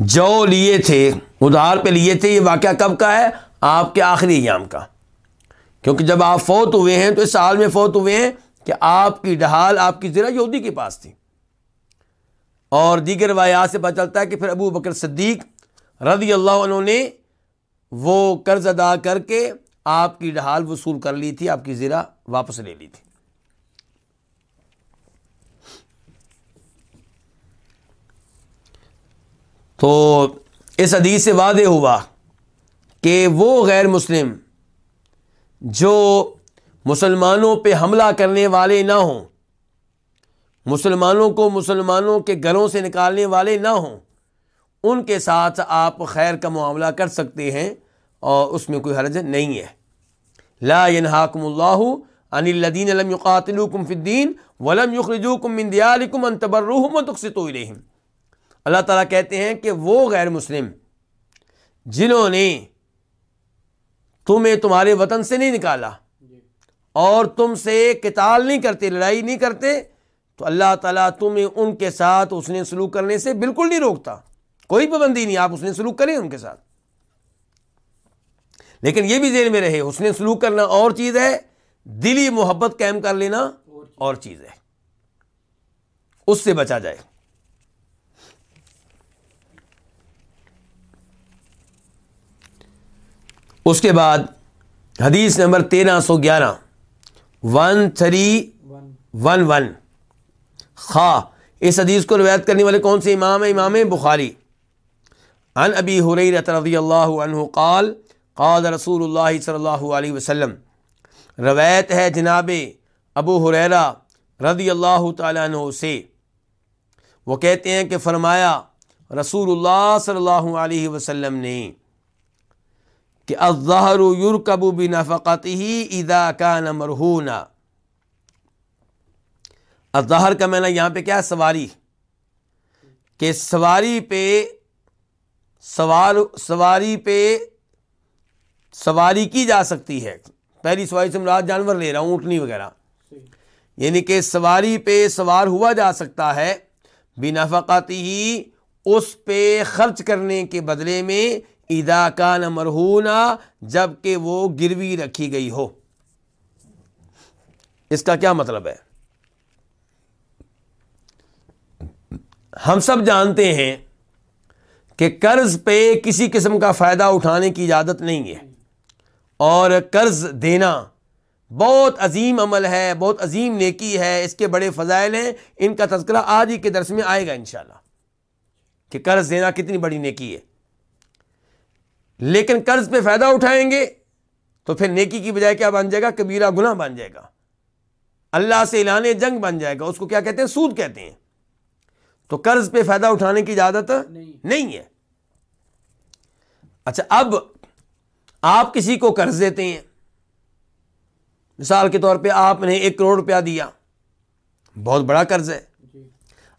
جو لیے تھے، ادھار پہ لیے تھے، یہ واقعہ کب کا ہے؟ آپ کے آخری ایام کا۔ کیونکہ جب آپ فوت ہوئے ہیں تو اس سال میں فوت ہوئے ہیں کہ آپ کی ڈھال آپ کی ذرا یہودی کے پاس تھی۔ اور دیگر روایات سے پتہ چلتا ہے کہ پھر ابو بکر صدیق رضی اللہ عنہ نے وہ قرض ادا کر کے آپ کی ڈھال وصول کر لی تھی، آپ کی زیرہ واپس لے لی تھی۔ تو اس حدیث سے واضح ہوا کہ وہ غیر مسلم جو مسلمانوں پہ حملہ کرنے والے نہ ہوں، مسلمانوں کو مسلمانوں کے گھروں سے نکالنے والے نہ ہوں، ان کے ساتھ آپ خیر کا معاملہ کر سکتے ہیں اور اس میں کوئی حرج نہیں ہے۔ لا ينهاكم الله عن الذين لم يقاتلوكم في الدين ولم يخرجوكم من دياركم ان تبروهم وتقسطوا اليهم اللہ تعالیٰ کہتے ہیں کہ وہ غیر مسلم جنہوں نے تمہیں تمہارے وطن سے نہیں نکالا اور تم سے کتال نہیں کرتے لڑائی نہیں کرتے تو اللہ تعالیٰ تمہیں ان کے ساتھ اس نے سلوک کرنے سے بالکل نہیں روکتا۔ کوئی پابندی نہیں آپ اس نے سلوک کریں ان کے ساتھ۔ لیکن یہ بھی ذہن میں رہے اس نے سلوک کرنا اور چیز ہے دلی محبت قائم کر لینا اور چیز ہے۔ اس سے بچا جائے۔ اس کے بعد حدیث نمبر تیرہ سو گیارہ۔ One three one one. خواہ اس حدیث کو روایت کرنے والے کون سے امام ہیں؟ امام بخاری۔ ان ابی حریرت رضی اللہ عنہ قال قال رسول اللہ صلی اللہ علیہ وسلم۔ روایت ہے جناب ابو حریرہ رضی اللہ تعالیٰ عنہ سے۔ وہ کہتے ہیں کہ فرمایا، رسول اللہ صلی اللہ علیہ وسلم نے کہ الظہر یورکب بنفقت ہی ادا کا مرہونا۔ الظہر کا میں نے یہاں پہ کیا سواری۔ کہ سواری پہ، سوار، سواری پہ سواری کی جا سکتی ہے۔ پہلی سواری سے مراد جانور لے رہا ہوں، اونٹنی وغیرہ۔ یعنی کہ سواری پہ سوار ہوا جا سکتا ہے بنا فقاتی ہی اس پہ خرچ کرنے کے بدلے میں ادا کا نہ مرہونا جبکہ وہ گروی رکھی گئی ہو۔ اس کا کیا مطلب ہے؟ ہم سب جانتے ہیں کہ قرض پہ کسی قسم کا فائدہ اٹھانے کی اجازت نہیں ہے۔ اور قرض دینا بہت عظیم عمل ہے، بہت عظیم نیکی ہے۔ اس کے بڑے فضائل ہیں۔ ان کا تذکرہ آج ہی کے درس میں آئے گا انشاءاللہ کہ قرض دینا کتنی بڑی نیکی ہے۔ لیکن قرض پہ فائدہ اٹھائیں گے تو پھر نیکی کی بجائے کیا بن جائے گا؟ کبیرہ گناہ بن جائے گا۔ اللہ سے اعلان جنگ بن جائے گا اس کو کیا کہتے ہیں؟ سود کہتے ہیں۔ تو قرض پہ فائدہ اٹھانے کی اجازت نہیں ہے۔ اچھا اب آپ کسی کو قرض دیتے ہیں۔ مثال کے طور پہ آپ نے ایک کروڑ روپیہ دیا۔ بہت بڑا قرض ہے۔ جی۔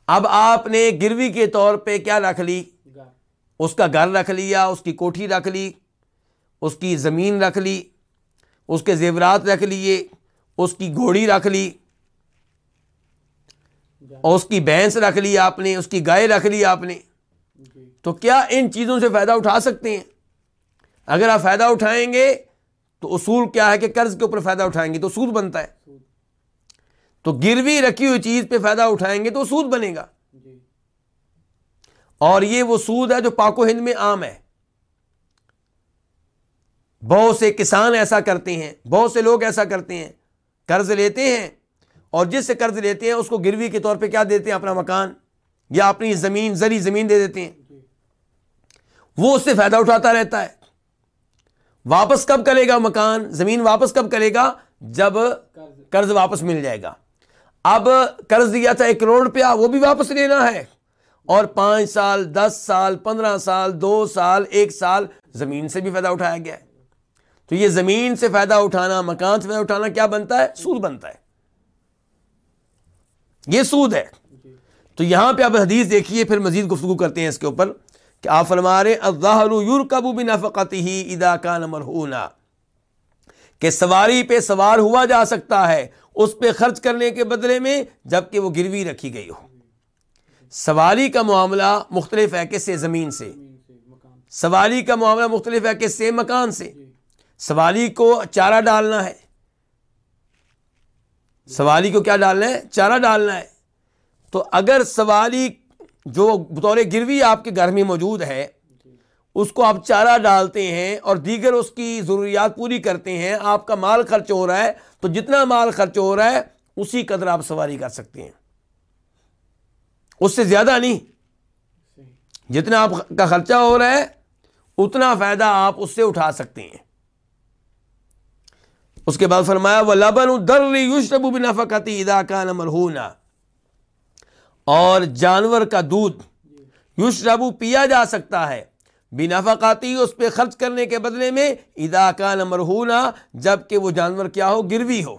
اب آپ نے گروی کے طور پہ کیا رکھ لی؟ اس کا گھر رکھ لیا، اس کی کوٹھی رکھ لی، اس کی زمین رکھ لی، اس کے زیورات رکھ لیے، اس کی گھوڑی رکھ لی، اور اس کی بھینس رکھ لی آپ نے، اس کی گائے رکھ لی آپ نے۔ تو کیا ان چیزوں سے فائدہ اٹھا سکتے ہیں؟ اگر آپ فائدہ اٹھائیں گے تو اصول کیا ہے کہ قرض کے اوپر فائدہ اٹھائیں گے تو سود بنتا ہے۔ تو گروی رکھی ہوئی چیز پہ فائدہ اٹھائیں گے تو سود بنے گا۔ اور یہ وہ سود ہے جو پاک و ہند میں عام ہے۔ بہت سے کسان ایسا کرتے ہیں، بہت سے لوگ ایسا کرتے ہیں، قرض لیتے ہیں اور جس سے قرض لیتے ہیں، اس کو گروی کے طور پہ کیا دیتے ہیں، اپنا مکان یا اپنی زمین زری زمین دے دیتے ہیں۔ وہ اس سے فائدہ اٹھاتا رہتا ہے۔ واپس کب کرے گا مکان؟ زمین واپس کب کرے گا؟ جب قرض واپس مل جائے گا۔ اب قرض دیا تھا ایک کروڑ روپیہ، وہ بھی واپس لینا ہے۔ اور پانچ سال، دس سال، پندرہ سال، دو سال، ایک سال زمین سے بھی فائدہ اٹھایا گیا ہے۔ تو یہ زمین سے فائدہ اٹھانا، مکان سے فائدہ اٹھانا کیا بنتا ہے؟ سود بنتا ہے۔ یہ سود ہے۔ تو یہاں پہ اب حدیث دیکھیے، پھر مزید گفتگو کرتے ہیں اس کے اوپر کہ آپ فرما رہے الظاہر یرکب بنفقته اذا كان مرہونا کہ سواری پہ سوار ہوا جا سکتا ہے، اس پہ خرچ کرنے کے بدلے میں جبکہ وہ گروی رکھی گئی ہو۔ سواری کا معاملہ مختلف ہے کس سے؟ زمین سے۔ سواری کا معاملہ مختلف ہے کس سے؟ مکان سے۔ سواری کو چارہ ڈالنا ہے۔ سواری کو کیا ڈالنا ہے؟ چارہ ڈالنا ہے۔ تو اگر سواری جو بطور گروی آپ کے گھر میں موجود ہے، اس کو آپ چارہ ڈالتے ہیں اور دیگر اس کی ضروریات پوری کرتے ہیں، آپ کا مال خرچ ہو رہا ہے، تو جتنا مال خرچ ہو رہا ہے، اسی قدر آپ سواری کر سکتے ہیں۔ اس سے زیادہ نہیں۔ جتنا آپ کا خرچہ ہو رہا ہے، اتنا فائدہ آپ اس سے اٹھا سکتے ہیں۔ اس کے بعد فرمایا وہ لبن در یوشب بنا فقتی ادا کا نمر اور جانور کا دودھ جی یشربو پیا جا سکتا ہے بنا فقاتی اس پہ خرچ کرنے کے بدلے میں ادا کا نمر جبکہ وہ جانور کیا ہو، گروی ہو۔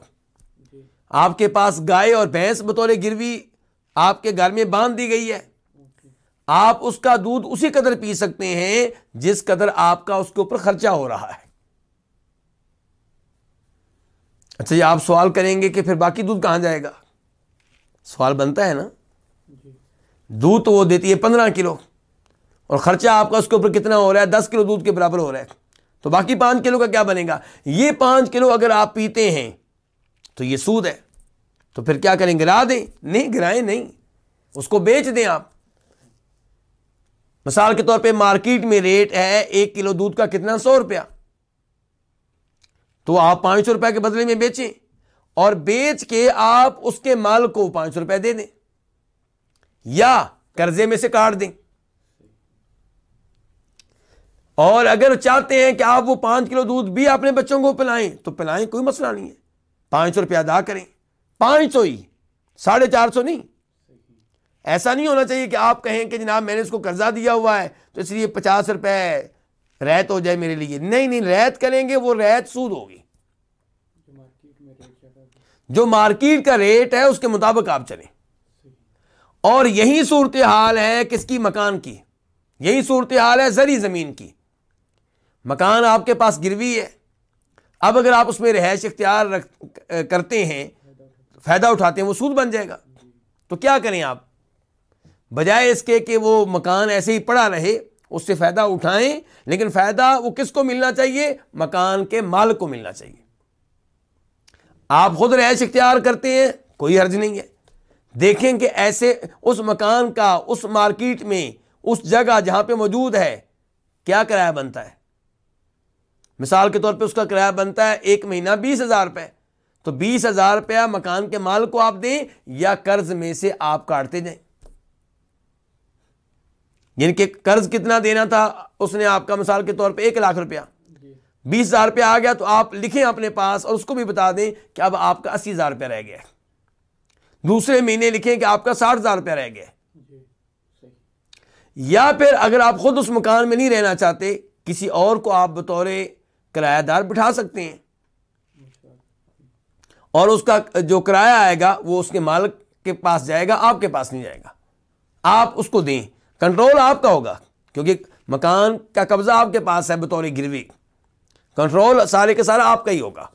آپ کے پاس گائے اور بھینس بطور گروی آپ کے گھر میں باندھ دی گئی ہے۔ آپ اس کا دودھ اسی قدر پی سکتے ہیں جس قدر آپ کا اس کے اوپر خرچہ ہو رہا ہے۔ اچھا یہ آپ سوال کریں گے کہ پھر باقی دودھ کہاں جائے گا؟ سوال بنتا ہے نا؟ جی۔ دودھ تو وہ دیتی ہے پندرہ کلو۔ اور خرچہ آپ کا اس کے اوپر کتنا ہو رہا ہے؟ دس کلو دودھ کے برابر ہو رہا ہے۔ تو باقی پانچ کلو کا کیا بنے گا؟ یہ پانچ کلو اگر آپ پیتے ہیں تو یہ سود ہے۔ تو پھر کیا کریں؟ گرا دیں؟ نہیں، گرائیں نہیں۔ اس کو بیچ دیں آپ۔ مثال کے طور پہ مارکیٹ میں ریٹ ہے ایک کلو دودھ کا کتنا سو روپیہ؟ تو آپ پانچ سو روپئے کے بدلے میں بیچیں اور بیچ کے آپ اس کے مال کو پانچ سو روپئے دے دیں۔ یا قرضے میں سے کاٹ دیں۔ اور اگر چاہتے ہیں کہ آپ وہ پانچ کلو دودھ بھی اپنے بچوں کو پلائیں، تو پلائیں، کوئی مسئلہ نہیں ہے۔ پانچ سو روپیہ ادا کریں۔ پانچ سو ہی۔ ساڑھے چار سو نہیں۔ ایسا نہیں ہونا چاہیے کہ آپ کہیں کہ جناب میں نے اس کو قرضہ دیا ہوا ہے، تو اس لیے پچاس روپے ریت ہو جائے میرے لیے۔ نہیں نہیں ریت کریں گے، وہ ریت سود ہوگی۔ جو مارکیٹ کا ریٹ ہے، اس کے مطابق آپ چلیں۔ اور یہی صورتحال ہے کس کی؟ مکان کی۔ یہی صورتحال ہے زری زمین کی۔ مکان آپ کے پاس گروی ہے۔ اب اگر آپ اس میں رہائش اختیار رکھ، کرتے ہیں فائدہ اٹھاتے ہیں، وہ سود بن جائے گا۔ تو کیا کریں آپ؟ بجائے اس کے کہ وہ مکان ایسے ہی پڑا رہے، اس سے فائدہ اٹھائیں، لیکن فائدہ وہ کس کو ملنا چاہیے؟ مکان کے مالک کو ملنا چاہیے۔ آپ خود رہائش اختیار کرتے ہیں، کوئی حرج نہیں ہے۔ دیکھیں کہ ایسے اس مکان کا، اس مارکیٹ میں، اس جگہ جہاں پہ موجود ہے، کیا کرایہ بنتا ہے؟ مثال کے طور پہ اس کا کرایہ بنتا ہے، ایک مہینہ بیس ہزار روپے۔ تو بیس ہزار روپیہ مکان کے مال کو آپ دیں یا قرض میں سے آپ کاٹتے جائیں۔ یعنی کہ قرض کتنا دینا تھا اس نے آپ کا مثال کے طور پہ ایک لاکھ روپیہ۔ جی۔ بیس ہزار روپیہ آ گیا تو آپ لکھیں اپنے پاس اور اس کو بھی بتا دیں کہ اب آپ کا اسی ہزار روپیہ رہ گیا۔ ہے دوسرے مہینے لکھیں کہ آپ کا ساٹھ ہزار روپیہ رہ گیا۔ جی یا پھر اگر آپ خود اس مکان میں نہیں رہنا چاہتے کسی اور کو آپ بطور کرایہ دار بٹھا سکتے ہیں۔ اور اس کا جو کرایہ آئے گا، وہ اس کے مالک کے پاس جائے گا، آپ کے پاس نہیں جائے گا۔ آپ اس کو دیں۔ کنٹرول آپ کا ہوگا، کیونکہ مکان کا قبضہ آپ کے پاس ہے بطور گروی۔ کنٹرول سارے کے سارا آپ کا ہی ہوگا۔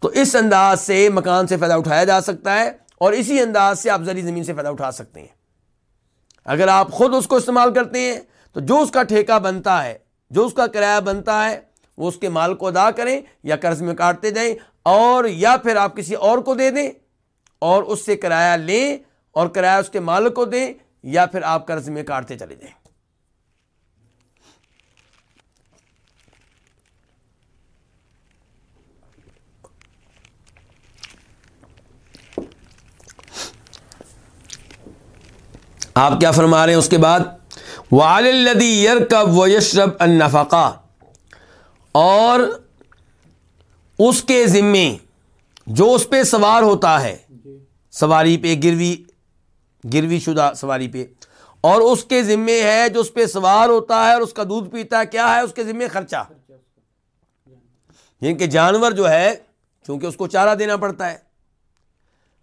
تو اس انداز سے مکان سے فائدہ اٹھایا جا سکتا ہے اور اسی انداز سے آپ زرعی زمین سے فائدہ اٹھا سکتے ہیں۔ اگر آپ خود اس کو استعمال کرتے ہیں، تو جو اس کا ٹھیکہ بنتا ہے، جو اس کا کرایہ بنتا ہے وہ اس کے مال کو ادا کریں یا قرض میں کاٹتے جائیں اور یا پھر آپ کسی اور کو دے دیں اور اس سے کرایہ لیں اور کرایہ اس کے مالک کو دیں یا پھر آپ قرض میں کاٹتے چلے جائیں۔ آپ کیا فرما رہے ہیں اس کے بعد؟ وال الدی یر کب و یشرب النفقا اور اس کے ذمے جو اس پہ سوار ہوتا ہے جی۔ سواری پہ گروی گروی شدہ سواری پہ اور اس کے ذمے ہے جو اس پہ سوار ہوتا ہے اور اس کا دودھ پیتا ہے کیا ہے اس کے ذمے؟ خرچہ۔ کا۔ جان یعنی کہ جانور جو ہے چونکہ اس کو چارہ دینا پڑتا ہے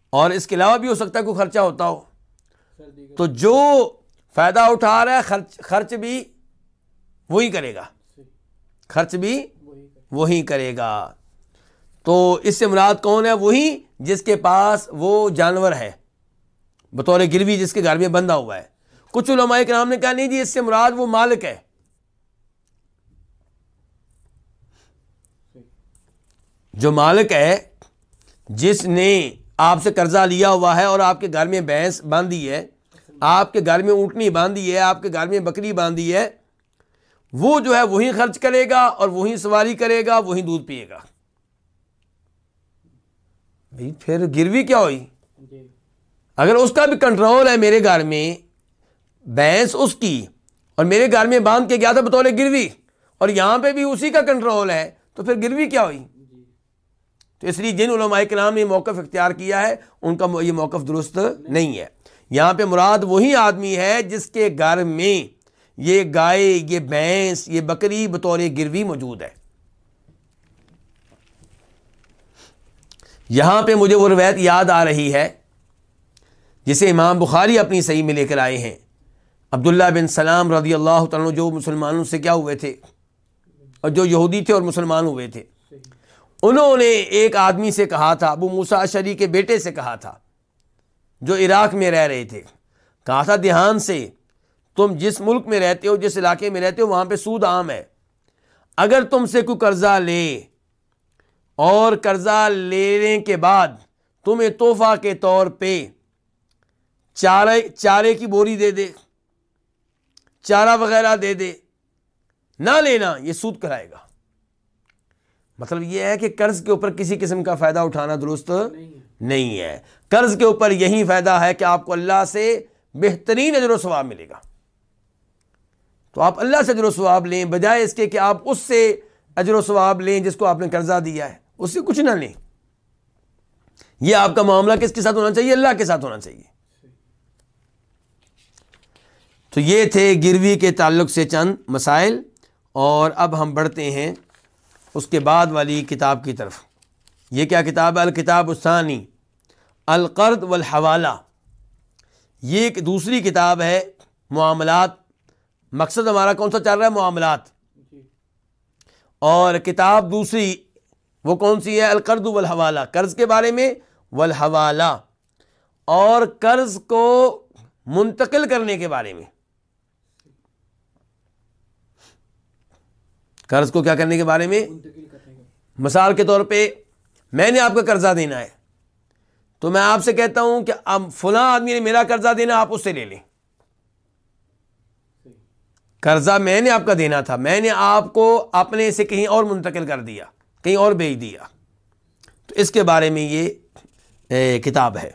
اور اس کے علاوہ بھی ہو سکتا ہے کوئی خرچہ ہوتا ہو۔ تو جو فائدہ اٹھا رہا ہے خرچ خرچ بھی وہی کرے گا۔ خرچ بھی وہی کرے گا۔ تو اس سے مراد کون ہے؟ وہی جس کے پاس وہ جانور ہے۔ بطور گروی جس کے گھر میں بندھا ہوا ہے۔ کچھ علماء کرام نے کہا نہیں جی اس سے مراد وہ مالک ہے۔ جو مالک ہے جس نے آپ سے قرضہ لیا ہوا ہے اور آپ کے گھر میں بھینس باندھی ہے آپ کے گھر میں اونٹنی باندھی ہے آپ کے گھر میں بکری باندھی ہے وہ جو ہے وہی خرچ کرے گا اور وہی سواری کرے گا وہی دودھ پیے گا۔ بھائی پھر گروی کیا ہوئی؟ جی۔ اگر اس کا بھی کنٹرول ہے میرے گھر میں بھینس اس کی اور میرے گھر میں باندھ کے گیا تھا بطور گروی اور یہاں پہ بھی اسی کا کنٹرول ہے تو پھر گروی کیا ہوئی؟ جی۔ تو اس لیے جن علماء کرام نے موقف اختیار کیا ہے ان کا یہ موقف درست نہیں ہے۔ یہاں پہ مراد وہی آدمی ہے جس کے گھر میں یہ گائے، یہ بھینس، یہ بکری بطور گروی موجود ہے۔ یہاں پہ مجھے وہ روایت یاد آ رہی ہے، جسے امام بخاری اپنی صحیح میں لے کر آئے ہیں۔ عبداللہ بن سلام رضی اللہ تعالیٰ جو مسلمانوں سے کیا ہوئے تھے، اور جو یہودی تھے اور مسلمان ہوئے تھے۔ انہوں نے ایک آدمی سے کہا تھا، ابو موسا شری کے بیٹے سے کہا تھا، جو عراق میں رہ رہے تھے۔ کہا تھا، دھیان سے تم جس ملک میں رہتے ہو، جس علاقے میں رہتے ہو، وہاں پہ سود عام ہے۔ اگر تم سے کوئی قرضہ لے اور قرضہ لینے کے بعد تمہیں تحفہ کے طور پہ چارے چارے کی بوری دے دے، چارہ وغیرہ دے دے، نہ لینا، یہ سود کرائے گا۔ مطلب یہ ہے کہ قرض کے اوپر کسی قسم کا فائدہ اٹھانا درست نہیں ہے۔ قرض کے اوپر یہی فائدہ ہے کہ آپ کو اللہ سے بہترین اجر و ثواب ملے گا۔ تو آپ اللہ سے اجر و ثواب لیں، بجائے اس کے کہ آپ اس سے اجر و ثواب لیں جس کو آپ نے قرضہ دیا ہے۔ اس سے کچھ نہ لیں۔ یہ آپ کا معاملہ کس کے ساتھ ہونا چاہیے؟ اللہ کے ساتھ ہونا چاہیے۔ تو یہ تھے گروی کے تعلق سے چند مسائل، اور اب ہم بڑھتے ہیں اس کے بعد والی کتاب کی طرف۔ یہ کیا کتاب ہے؟ الکتاب الثانی، القرض والحوالہ۔ یہ ایک دوسری کتاب ہے، معاملات مقصد ہمارا کون سا چل رہا ہے؟ معاملات. جی. اور کتاب دوسری وہ کون سی ہے؟ القرض والحوالہ. قرض کے بارے میں والحوالہ. اور قرض کو منتقل کرنے کے بارے میں. قرض کو کیا کرنے کے بارے میں؟ مثال کے طور پہ میں نے آپ کا قرضہ دینا ہے. تو میں آپ سے کہتا ہوں کہ اب فلاں آدمی نے میرا قرضہ دینا آپ اس سے لے لیں. قرضہ میں نے آپ کا دینا تھا، میں نے آپ کو اپنے سے کہیں اور منتقل کر دیا، کہیں اور بھیج دیا۔ تو اس کے بارے میں یہ کتاب ہے۔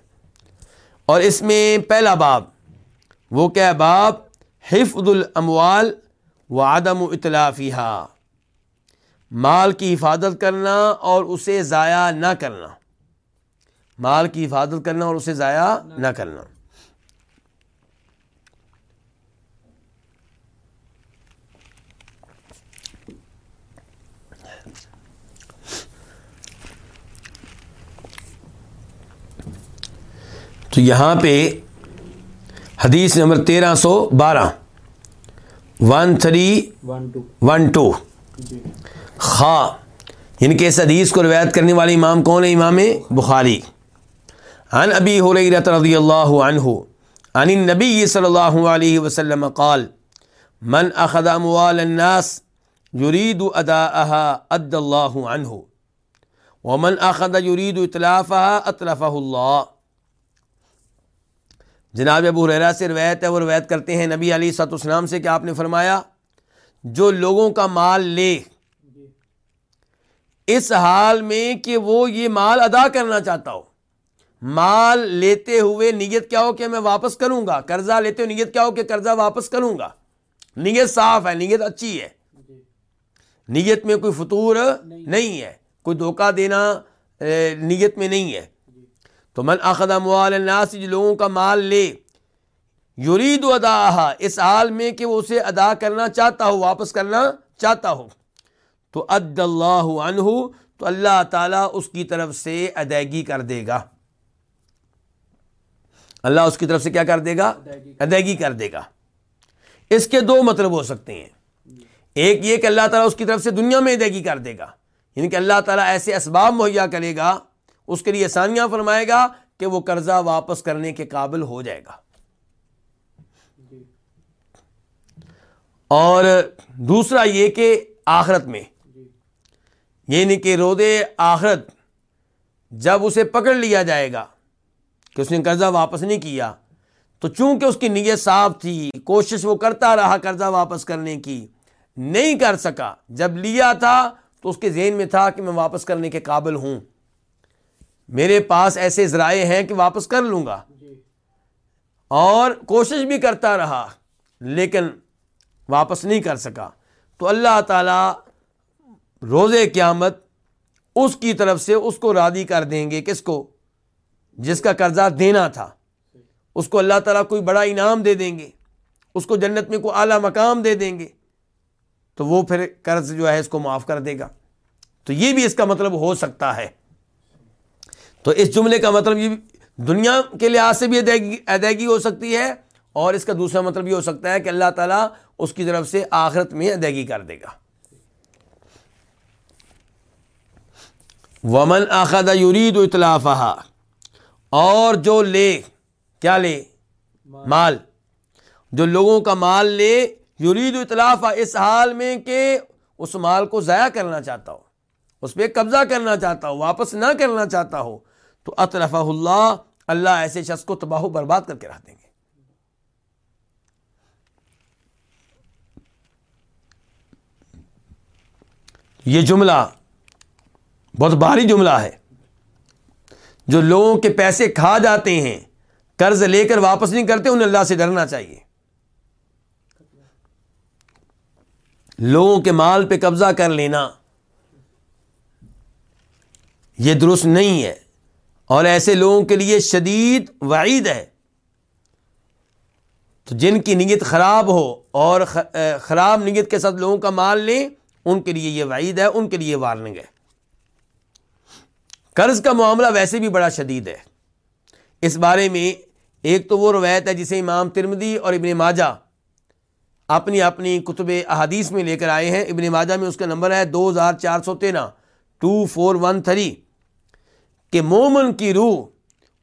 اور اس میں پہلا باب، وہ کیا باب؟ حفظ الاموال و عدم اطلافیہ مال کی حفاظت کرنا اور اسے ضائع نہ کرنا۔ مال کی حفاظت کرنا اور اسے ضائع نہ کرنا۔ تو یہاں پہ حدیث نمبر تیرہ سو بارہ۔ ون تھری ون ٹو خا۔ ان کے اس حدیث کو روایت کرنے والے امام کون ہے امام بخاری۔ عن ابی حریرت رضی اللہ عنہ عن النبی صلی اللہ علیہ وسلم قال من اخذ اموال الناس يريد اداءها اد اللہ عنہ ومن اخذ يريد اتلافها اتلفه اللہ۔ جناب ابو ریرا سے روایت ہے وہ روایت کرتے ہیں نبی علی سات اسلام سے کہ آپ نے فرمایا؟ جو لوگوں کا مال لے اس حال میں کہ وہ یہ مال ادا کرنا چاہتا ہو۔ مال لیتے ہوئے نیت کیا ہو کہ میں واپس کروں گا؟ قرضہ لیتے ہوئے نیت کیا ہو کہ قرضہ واپس کروں گا؟ نیت صاف ہے نیت اچھی ہے۔ جی۔ نیت میں کوئی فطور نہیں ہے۔ کوئی دھوکہ دینا نیت میں نہیں ہے۔ تو من اخذ اموال الناس، جو لوگوں کا مال لے، یرید ادا اس حال میں کہ وہ اسے ادا کرنا چاہتا ہو، واپس کرنا چاہتا ہو۔ تو اد اللہ عنہ، تو اللہ تعالیٰ اس کی طرف سے ادائیگی کر دے گا۔ اللہ اس کی طرف سے کیا کر دے گا؟ ادائیگی ادائیگی کر دے گا۔ اس کے دو مطلب ہو سکتے ہیں۔ ایک یہ کہ اللہ تعالیٰ اس کی طرف سے دنیا میں ادائیگی کر دے گا۔ یعنی کہ اللہ تعالیٰ ایسے اسباب مہیا کرے گا اس کے لیے آسانیاں فرمائے گا کہ وہ قرضہ واپس کرنے کے قابل ہو جائے گا۔ اور دوسرا یہ کہ آخرت میں یعنی کہ رودے آخرت جب اسے پکڑ لیا جائے گا کہ اس نے قرضہ واپس نہیں کیا، تو چونکہ اس کی نیت صاف تھی، کوشش وہ کرتا رہا قرضہ واپس کرنے کی، نہیں کر سکا۔ جب لیا تھا تو اس کے ذہن میں تھا کہ میں واپس کرنے کے قابل ہوں۔ میرے پاس ایسے ذرائع ہیں کہ واپس کر لوں گا۔ جی۔ اور کوشش بھی کرتا رہا لیکن واپس نہیں کر سکا۔ تو اللہ تعالیٰ روز قیامت اس کی طرف سے اس کو رادی کر دیں گے۔ کس کو؟ جس کا قرضہ دینا تھا۔ اس کو اللہ تعالیٰ کوئی بڑا انعام دے دیں گے۔ اس کو جنت میں کوئی اعلیٰ مقام دے دیں گے۔ تو وہ پھر قرض جو ہے اس کو معاف کر دے گا۔ تو یہ بھی اس کا مطلب ہو سکتا ہے۔ تو اس جملے کا مطلب یہ دنیا کے لحاظ سے بھی ادائیگی ادائیگی ہو سکتی ہے اور اس کا دوسرا مطلب یہ ہو سکتا ہے کہ اللہ تعالیٰ اس کی طرف سے آخرت میں ادائیگی کر دے گا۔ ومن اخذ یرید اطلافہ اور جو لے کیا لے؟ مال۔ جو لوگوں کا مال لے یرید اطلاف اس حال میں کہ اس مال کو ضائع کرنا چاہتا ہو اس پہ قبضہ کرنا چاہتا ہو واپس نہ کرنا چاہتا ہو تو اطرف اللہ اللہ ایسے شخص کو تباہ و برباد کر کے رکھ دیں گے۔ یہ جملہ بہت بھاری جملہ ہے۔ جو لوگوں کے پیسے کھا جاتے ہیں، قرض لے کر واپس نہیں کرتے، انہیں اللہ سے ڈرنا چاہیے۔ لوگوں کے مال پہ قبضہ کر لینا، یہ درست نہیں ہے۔ اور ایسے لوگوں کے لیے شدید وعید ہے۔ تو جن کی نیت خراب ہو اور خراب نیت کے ساتھ لوگوں کا مال لیں، ان کے لیے یہ وعید ہے، ان کے لیے وارننگ ہے۔ قرض کا معاملہ ویسے بھی بڑا شدید ہے۔ اس بارے میں ایک تو وہ روایت ہے جسے امام ترمدی اور ابن ماجہ اپنی اپنی کتب احادیث میں لے کر آئے ہیں۔ ابن ماجہ میں اس کا نمبر ہے دو ہزار چار سو تیرہ ٹو فور ون تھری کہ مومن کی روح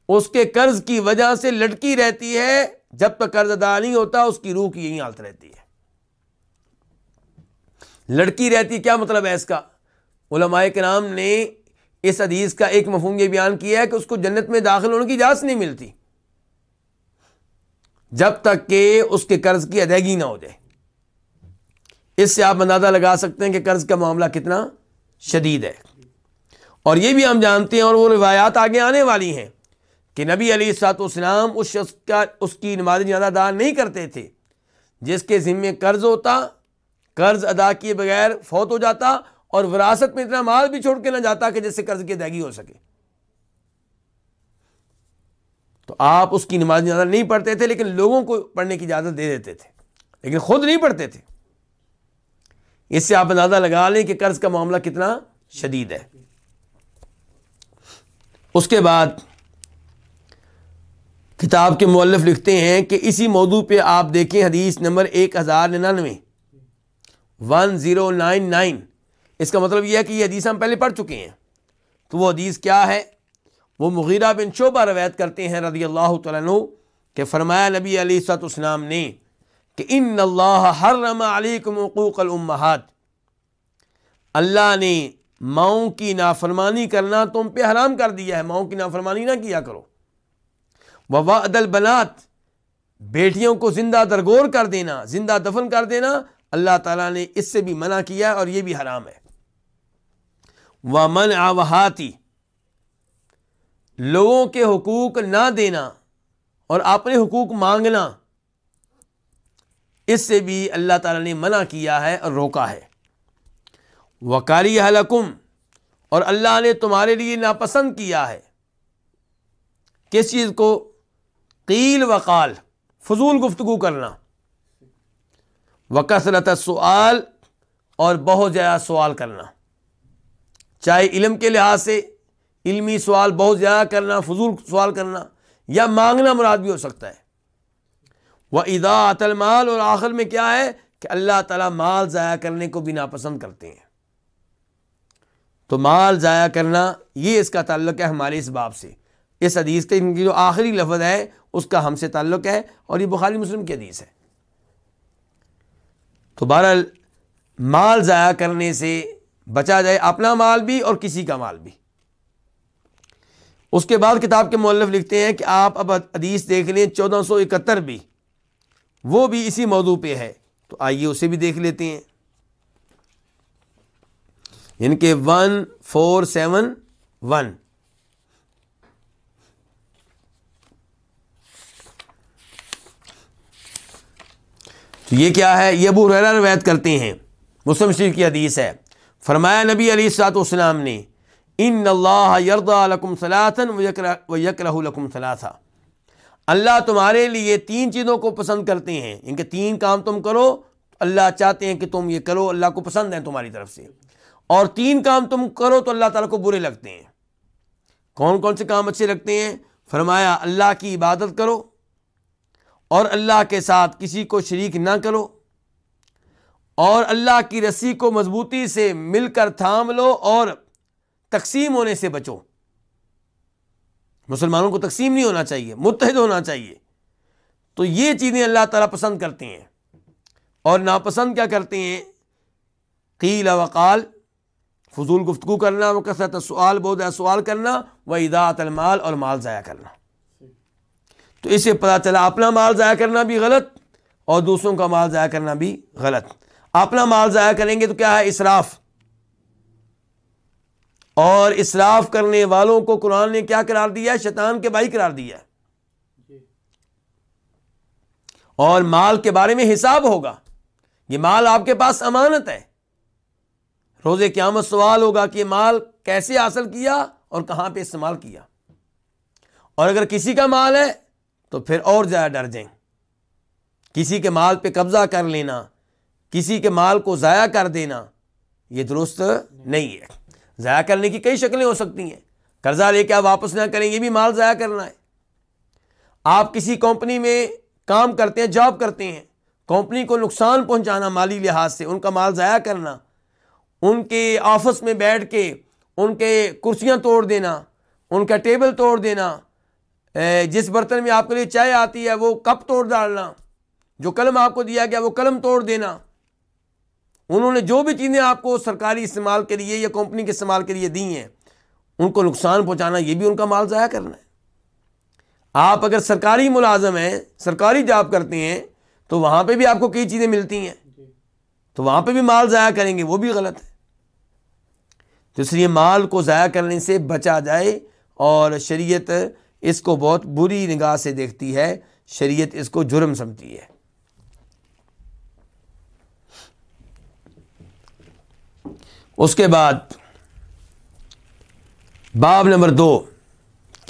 اس کے قرض کی وجہ سے لٹکی رہتی ہے، جب تک قرض ادا نہیں ہوتا، اس کی روح کی یہی حالت رہتی ہے۔ لڑکی رہتی، کیا مطلب ہے اس کا؟ علماء کرام نے اس حدیث کا ایک مفہوم یہ بیان کیا ہے کہ اس کو جنت میں داخل ہونے کی اجازت نہیں ملتی۔ جب تک کہ اس کے قرض کی ادائیگی نہ ہو جائے۔ اس سے آپ اندازہ لگا سکتے ہیں کہ قرض کا معاملہ کتنا شدید ہے۔ اور یہ بھی ہم جانتے ہیں اور وہ روایات آگے آنے والی ہیں کہ نبی علی سات اسلام اس شخص کا اس کی نماز زیادہ دار نہیں کرتے تھے، جس کے ذمے قرض ہوتا، قرض ادا کیے بغیر فوت ہو جاتا اور وراثت میں اتنا مال بھی چھوڑ کے نہ جاتا کہ جس سے قرض کی ادائیگی ہو سکے۔ تو آپ اس کی نماز زیادہ نہیں پڑھتے تھے، لیکن لوگوں کو پڑھنے کی اجازت دے دیتے تھے، لیکن خود نہیں پڑھتے تھے۔ اس سے آپ اندازہ لگا لیں کہ قرض کا معاملہ کتنا شدید ہے۔ اس کے بعد کتاب کے مولف لکھتے ہیں کہ اسی موضوع پہ آپ دیکھیں حدیث نمبر ایک ہزار ننانوے۔ ون زیرو نائن نائن اس کا مطلب یہ ہے کہ یہ حدیث ہم پہلے پڑھ چکے ہیں۔ تو وہ حدیث کیا ہے؟ وہ مغیرہ بن شعبہ روایت کرتے ہیں رضی اللہ تعالیٰ کہ فرمایا نبی علی سات اسلام نے کہ ان اللہ حرم علیکم حقوق الامہات۔ اللہ نے ماؤں کی نافرمانی کرنا تم پہ حرام کر دیا ہے۔ ماؤں کی نافرمانی نہ کیا کرو۔ وعد البنات بیٹیوں کو زندہ درگور کر دینا، زندہ دفن کر دینا۔ اللہ تعالیٰ نے اس سے بھی منع کیا اور یہ بھی حرام ہے۔ وہ من آوہاتی لوگوں کے حقوق نہ دینا اور اپنے حقوق مانگنا۔ اس سے بھی اللہ تعالیٰ نے منع کیا ہے اور روکا ہے۔ وکاری حلقم اور اللہ نے تمہارے لیے ناپسند کیا ہے۔ کس چیز کو؟ قیل وقال، فضول گفتگو کرنا۔ وکثرت سوال اور بہت زیادہ سوال کرنا۔ چاہے علم کے لحاظ سے علمی سوال بہت زیادہ کرنا، فضول سوال کرنا یا مانگنا مراد بھی ہو سکتا ہے۔ وہ ادا المال اور آخر میں کیا ہے؟ کہ اللہ تعالیٰ مال ضائع کرنے کو بھی ناپسند کرتے ہیں۔ تو مال ضائع کرنا یہ اس کا تعلق ہے ہمارے اس باب سے۔ اس حدیث کے ان کی جو آخری لفظ ہے، اس کا ہم سے تعلق ہے اور یہ بخاری مسلم کی حدیث ہے۔ تو بہرحال مال ضائع کرنے سے بچا جائے اپنا مال بھی اور کسی کا مال بھی۔ اس کے بعد کتاب کے مولف لکھتے ہیں کہ آپ اب حدیث دیکھ لیں، چودہ سو اکہتر بھی۔ وہ بھی اسی موضوع پہ ہے۔ تو آئیے اسے بھی دیکھ لیتے ہیں۔ یعنی ان کے ون فور سیون ون تو یہ کیا ہے؟ یہ ابو ریرا روایت کرتے ہیں۔ مسلم شریف کی حدیث ہے۔ فرمایا نبی علی سات والسلام نے، ان اللہ یردا لکم صلاحن و یکرہ لکم صلاح اللہ تمہارے لیے تین چیزوں کو پسند کرتے ہیں۔ یعنی ان کے تین کام تم کرو، اللہ چاہتے ہیں کہ تم یہ کرو، اللہ کو پسند ہیں تمہاری طرف سے۔ اور تین کام تم کرو تو اللہ تعالیٰ کو برے لگتے ہیں۔ کون کون سے کام اچھے لگتے ہیں؟ فرمایا، اللہ کی عبادت کرو اور اللہ کے ساتھ کسی کو شریک نہ کرو اور اللہ کی رسی کو مضبوطی سے مل کر تھام لو اور تقسیم ہونے سے بچو۔ مسلمانوں کو تقسیم نہیں ہونا چاہیے، متحد ہونا چاہیے۔ تو یہ چیزیں اللہ تعالیٰ پسند کرتے ہیں۔ اور ناپسند کیا کرتے ہیں؟ قیل وقال فضول گفتگو کرنا، وہ کثرت سوال بہت سوال کرنا وہ اداعت المال، اور مال ضائع کرنا۔ تو اسے پتہ چلا اپنا مال ضائع کرنا بھی غلط اور دوسروں کا مال ضائع کرنا بھی غلط۔ اپنا مال ضائع کریں گے تو کیا ہے؟ اسراف۔ اور اسراف کرنے والوں کو قرآن نے کیا قرار دیا ہے؟ شیطان کے بھائی قرار دیا ہے۔ اور مال کے بارے میں حساب ہوگا۔ یہ مال آپ کے پاس امانت ہے۔ روز قیامت سوال ہوگا کہ مال کیسے حاصل کیا اور کہاں پہ استعمال کیا۔ اور اگر کسی کا مال ہے تو پھر اور زیادہ ڈر جائیں۔ کسی کے مال پہ قبضہ کر لینا، کسی کے مال کو ضائع کر دینا، یہ درست نہیں ہے۔ ضائع کرنے کی کئی شکلیں ہو سکتی ہیں۔ قرضہ لے کے آپ واپس نہ کریں، یہ بھی مال ضائع کرنا ہے۔ آپ کسی کمپنی میں کام کرتے ہیں، جاب کرتے ہیں، کمپنی کو نقصان پہنچانا مالی لحاظ سے، ان کا مال ضائع کرنا ان کے آفس میں بیٹھ کے ان کے کرسیاں توڑ دینا، ان کا ٹیبل توڑ دینا جس برتن میں آپ کے لیے چائے آتی ہے، وہ کپ توڑ ڈالنا، جو قلم آپ کو دیا گیا، وہ قلم توڑ دینا۔ انہوں نے جو بھی چیزیں آپ کو سرکاری استعمال کے لیے یا کمپنی کے استعمال کے لیے دی ہیں، ان کو نقصان پہنچانا، یہ بھی ان کا مال ضائع کرنا ہے۔ آپ اگر سرکاری ملازم ہیں، سرکاری جاب کرتے ہیں، تو وہاں پہ بھی آپ کو کئی چیزیں ملتی ہیں۔ تو وہاں پہ بھی مال ضائع کریں گے، وہ بھی غلط ہے۔ تو اس لیے مال کو ضائع کرنے سے بچا جائے اور شریعت اس کو بہت بری نگاہ سے دیکھتی ہے۔ شریعت اس کو جرم سمجھتی ہے۔ اس کے بعد باب نمبر دو۔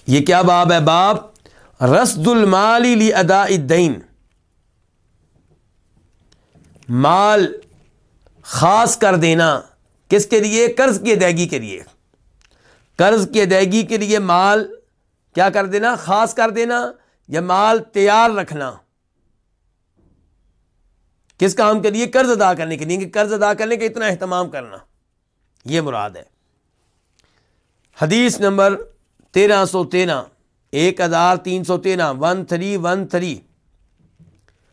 یہ کیا باب ہے؟ باب رسد المالی لی ادا الدین۔ مال خاص کر دینا۔ کس کے لیے؟ قرض کی ادائیگی کے لیے۔ قرض کی ادائیگی کے لیے مال کیا کر دینا؟ خاص کر دینا یا مال تیار رکھنا۔ کس کام کے لیے؟ قرض ادا کرنے کے لیے کہ قرض ادا کرنے کا اتنا اہتمام کرنا۔ یہ مراد ہے۔ حدیث نمبر تیرہ سو تیرہ، ایک ہزار تین سو تیرہ، ون تھری ون تھری۔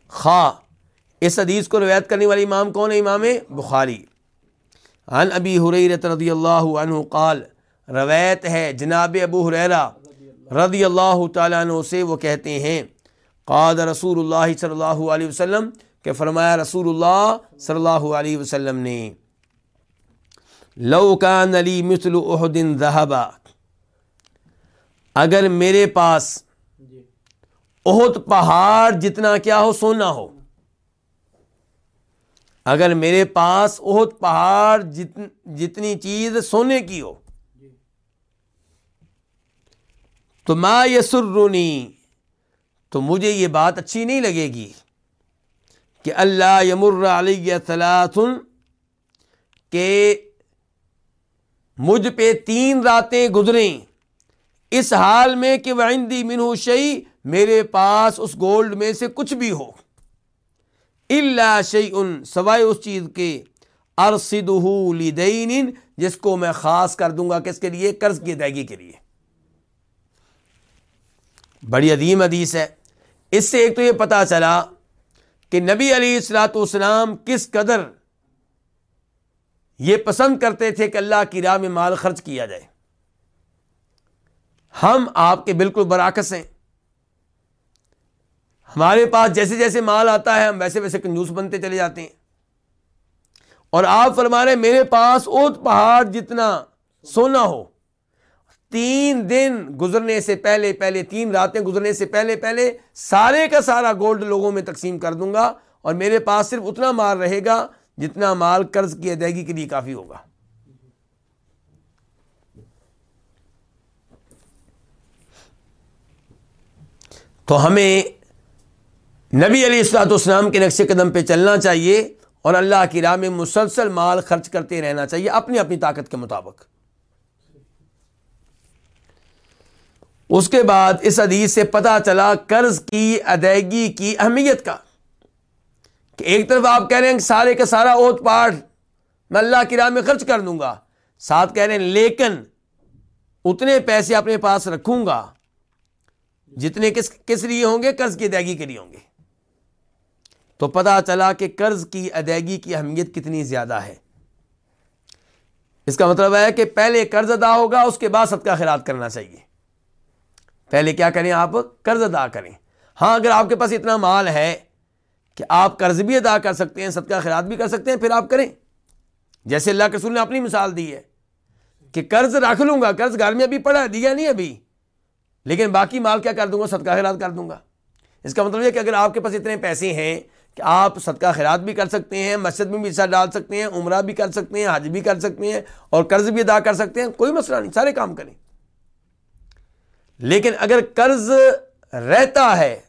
خا اس حدیث کو روایت کرنے والی امام کون ہے؟ امام بخاری۔ عن ابی حریرت رضی اللہ عنہ قال روایت ہے جناب ابو حریرہ رضی اللہ تعالیٰ عنہ سے وہ کہتے ہیں قاد رسول اللہ صلی اللہ علیہ وسلم کہ فرمایا رسول اللہ صلی اللہ علیہ وسلم نے لو کان علی مثل احد ذہبا اگر میرے پاس جی۔ احد پہاڑ جتنا کیا ہو سونا ہو۔ اگر میرے پاس احد پہاڑ جتن جتنی چیز سونے کی ہو جی۔ تو ما یسرنی تو مجھے یہ بات اچھی نہیں لگے گی کہ اللہ یمر علیہ ثلاثن کہ مجھ پہ تین راتیں گزریں۔ اس حال میں کہ وعندی منہ شعی میرے پاس اس گولڈ میں سے کچھ بھی ہو۔ اللہ شعی ان سوائے اس چیز کے ارسد لدین جس کو میں خاص کر دوں گا کس کے لیے؟ قرض کی ادائیگی کے لیے۔ بڑی عظیم حدیث ہے۔ اس سے ایک تو یہ پتا چلا کہ نبی علی السلاۃ والسلام کس قدر یہ پسند کرتے تھے کہ اللہ کی راہ میں مال خرچ کیا جائے۔ ہم آپ کے بالکل براکس ہیں۔ ہمارے پاس جیسے جیسے مال آتا ہے، ہم ویسے ویسے کنجوس بنتے چلے جاتے ہیں۔ اور آپ فرما رہے میرے پاس اوت پہاڑ جتنا سونا ہو، تین دن گزرنے سے پہلے پہلے تین راتیں گزرنے سے پہلے پہلے سارے کا سارا گولڈ لوگوں میں تقسیم کر دوں گا اور میرے پاس صرف اتنا مال رہے گا جتنا مال قرض کی ادائیگی کے لیے کافی ہوگا۔ تو ہمیں نبی علی السلاط اسلام کے نقش قدم پہ چلنا چاہیے اور اللہ کی راہ میں مسلسل مال خرچ کرتے رہنا چاہیے اپنی اپنی طاقت کے مطابق۔ اس کے بعد اس حدیث سے پتہ چلا قرض کی ادائیگی کی اہمیت کا۔ کہ ایک طرف آپ کہہ رہے ہیں کہ سارے کا سارا اوت پاٹ میں اللہ کی راہ میں خرچ کر دوں گا، ساتھ کہہ رہے ہیں لیکن اتنے پیسے اپنے پاس رکھوں گا جتنے کس کس لیے ہوں گے؟ قرض کی ادائیگی کے لیے ہوں گے۔ تو پتا چلا کہ قرض کی ادائیگی کی اہمیت کتنی زیادہ ہے۔ اس کا مطلب ہے کہ پہلے قرض ادا ہوگا، اس کے بعد صدقہ خیرات کرنا چاہیے۔ پہلے کیا کریں آپ؟ قرض ادا کریں۔ ہاں اگر آپ کے پاس اتنا مال ہے کہ آپ قرض بھی ادا کر سکتے ہیں، صدقہ خیرات بھی کر سکتے ہیں، پھر آپ کریں۔ جیسے اللہ کے رسول نے اپنی مثال دی ہے کہ قرض رکھ لوں گا، قرض گھر میں ابھی پڑا دیا نہیں ابھی۔ لیکن باقی مال کیا کر دوں گا؟ صدقہ خیرات کر دوں گا۔ اس کا مطلب یہ کہ اگر آپ کے پاس اتنے پیسے ہیں کہ آپ صدقہ خیرات بھی کر سکتے ہیں مسجد میں بھی حصہ ڈال سکتے ہیں عمرہ بھی کر سکتے ہیں حج بھی کر سکتے ہیں اور قرض بھی ادا کر سکتے ہیں کوئی مسئلہ نہیں سارے کام کریں۔ لیکن اگر قرض رہتا ہے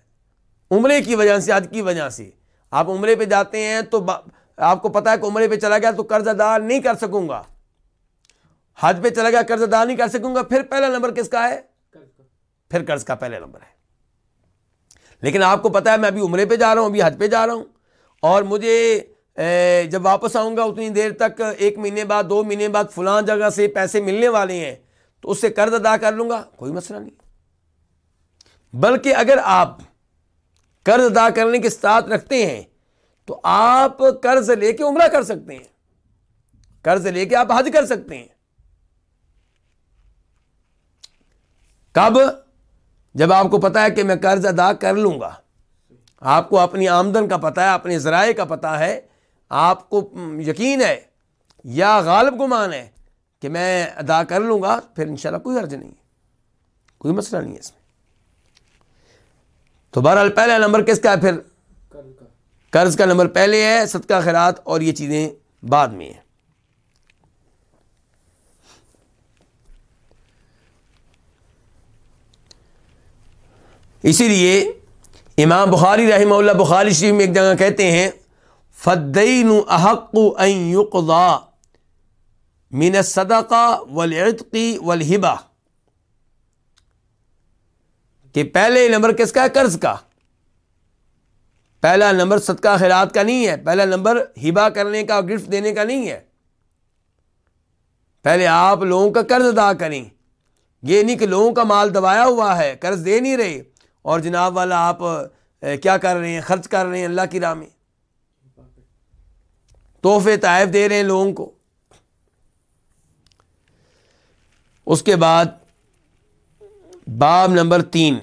عمرے کی وجہ سے حج کی وجہ سے آپ عمرے پہ جاتے ہیں تو آپ کو پتا ہے کہ عمرے پہ چلا گیا تو قرض ادا نہیں کر سکوں گا۔ حج پہ چلا گیا قرض ادا نہیں کر سکوں گا پھر پہلا نمبر کس کا ہے؟ پھر قرض کا پہلا نمبر ہے۔ لیکن آپ کو پتا ہے میں ابھی عمرے پہ جا رہا ہوں، ابھی حج پہ جا رہا ہوں۔ اور مجھے جب واپس آؤں گا اتنی دیر تک، ایک مہینے بعد، دو مہینے بعد فلاں جگہ سے پیسے ملنے والے ہیں، تو اس سے قرض ادا کر لوں گا، کوئی مسئلہ نہیں۔ بلکہ اگر آپ قرض ادا کرنے کے ساتھ رکھتے ہیں، تو آپ قرض لے کے عمرہ کر سکتے ہیں۔ قرض لے کے آپ حج کر سکتے ہیں۔ کب؟ جب آپ کو پتا ہے کہ میں قرض ادا کر لوں گا آپ کو اپنی آمدن کا پتہ ہے اپنے ذرائع کا پتہ ہے آپ کو یقین ہے یا غالب گمان ہے کہ میں ادا کر لوں گا پھر انشاءاللہ کوئی حرج نہیں ہے کوئی مسئلہ نہیں ہے اس میں۔ تو بہرحال پہلا نمبر کس کا ہے؟ پھر قرض کا نمبر پہلے ہے صدقہ خیرات اور یہ چیزیں بعد میں ہیں۔ اسی لیے امام بخاری رحمہ اللہ بخاری شریف میں ایک جگہ کہتے ہیں فدین احق ان یقضا من الصدقہ والعتق والہبہ کہ پہلے نمبر کس کا ہے؟ قرض کا۔ پہلا نمبر صدقہ خیرات کا نہیں ہے، پہلا نمبر ہبا کرنے کا، گفٹ دینے کا نہیں ہے۔ پہلے آپ لوگوں کا قرض ادا کریں۔ یہ نہیں کہ لوگوں کا مال دبایا ہوا ہے، قرض دے نہیں رہے۔ اور جناب والا آپ کیا کر رہے ہیں؟ خرچ کر رہے ہیں اللہ کی راہ میں۔ تحفے تحائف دے رہے ہیں لوگوں کو۔ اس کے بعد باب نمبر تین۔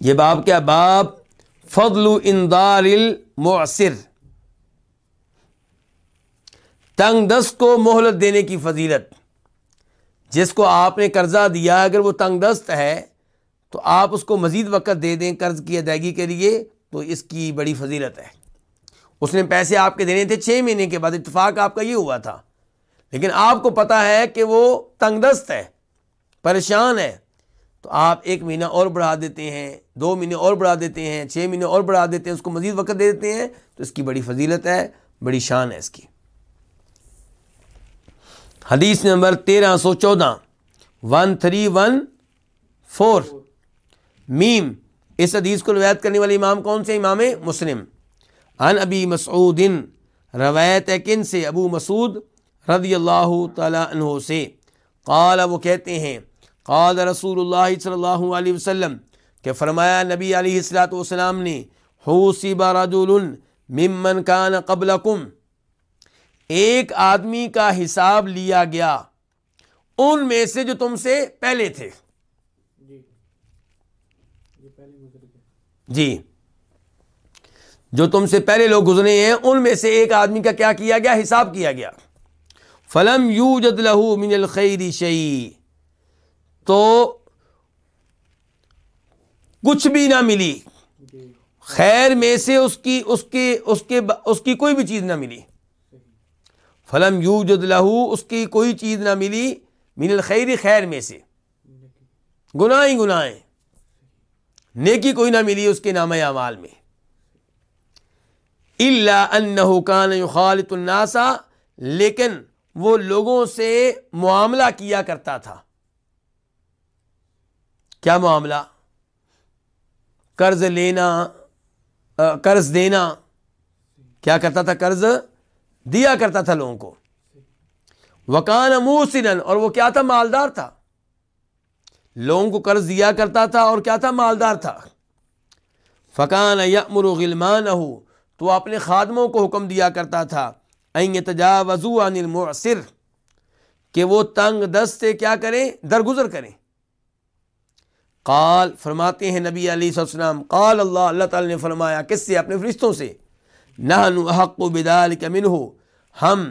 یہ باب کیا؟ باب فضل اندار المعسر۔ تنگ دست کو مہلت دینے کی فضیلت۔ جس کو آپ نے قرضہ دیا، اگر وہ تنگ دست ہے تو آپ اس کو مزید وقت دے دیں قرض کی ادائیگی کے لیے، تو اس کی بڑی فضیلت ہے۔ اس نے پیسے آپ کے دینے تھے چھ مہینے کے بعد، اتفاق آپ کا یہ ہوا تھا۔ لیکن آپ کو پتا ہے کہ وہ تنگ دست ہے، پریشان ہے۔ تو آپ ایک مہینہ اور بڑھا دیتے ہیں، دو مہینے اور بڑھا دیتے ہیں، چھ مہینے اور بڑھا دیتے ہیں، اس کو مزید وقت دے دیتے ہیں۔ تو اس کی بڑی فضیلت ہے، بڑی شان ہے اس کی۔ حدیث نمبر تیرہ سو چودہ۔ ون تھری ون فور میم، اس حدیث کو روایت کرنے والے امام کون سے؟ امام مسلم۔ ان ابی مسعود، روایت کن سے؟ ابو مسعود رضی اللہ تعالی عنہ سے۔ قال، وہ کہتے ہیں، قال رسول اللہ صلی اللہ علیہ وسلم، کہ فرمایا نبی علیہ الصلاۃ والسلام نے حوصب رجل ممن کان قبلکم، ایک آدمی کا حساب لیا گیا، ان میں سے جو تم سے پہلے تھے جی یہ پہلے گزر گیا جی۔ جو تم سے پہلے لوگ گزرے ہیں، ان میں سے ایک آدمی کا کیا کیا گیا؟ حساب کیا گیا۔ فلم یو جد لہو من الخیر شعی تو کچھ بھی نہ ملی۔ خیر میں سے اس کی، اس کے اس کے، اس کی کوئی بھی چیز نہ ملی۔ فلم یو جد لہو اس کی کوئی چیز نہ ملی۔ من الخیر خیر میں سے۔ گناہ ہی گناہیں۔ نیکی کوئی نہ ملی اس کے نام اعمال میں۔ اللہ انہ کان یخالط الناسا لیکن وہ لوگوں قرض دیا کرتا تھا کو اور کیا تھا مالدار تھا قرض دیا کرتا تھا اور کیا تھا؟ مالدار تھا۔ فقان یمر غلمان تو اپنے خادموں کو حکم دیا کرتا تھا۔ این تجاوزو عن المعسر، کہ وہ تنگ دست سے کیا کریں؟ درگزر کریں۔ قال، فرماتے ہیں نبی علیہ السلام قال اللہ اللہ تعالی نے فرمایا، کس سے؟ اپنے فرشتوں سے۔ نحن احق بذلک منہ ہم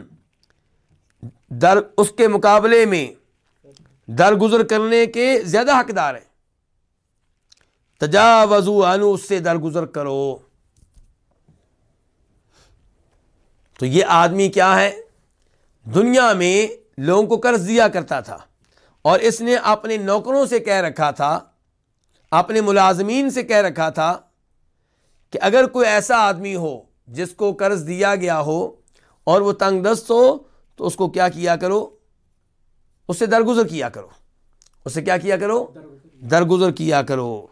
در، اس کے مقابلے میں درگزر کرنے کے زیادہ حقدار ہیں۔ تجاوزو عنہ، اس سے درگزر کرو۔ تو یہ آدمی کیا ہے؟ دنیا میں لوگوں کو قرض دیا کرتا تھا اور اس نے اپنے نوکروں سے کہہ رکھا تھا، اپنے ملازمین سے کہہ رکھا تھا کہ اگر کوئی ایسا آدمی ہو جس کو قرض دیا گیا ہو اور وہ تنگ دست ہو تو اس کو کیا کیا کرو؟ اس سے درگزر کیا کرو۔ اس سے کیا کیا کرو؟ درگزر کیا کرو۔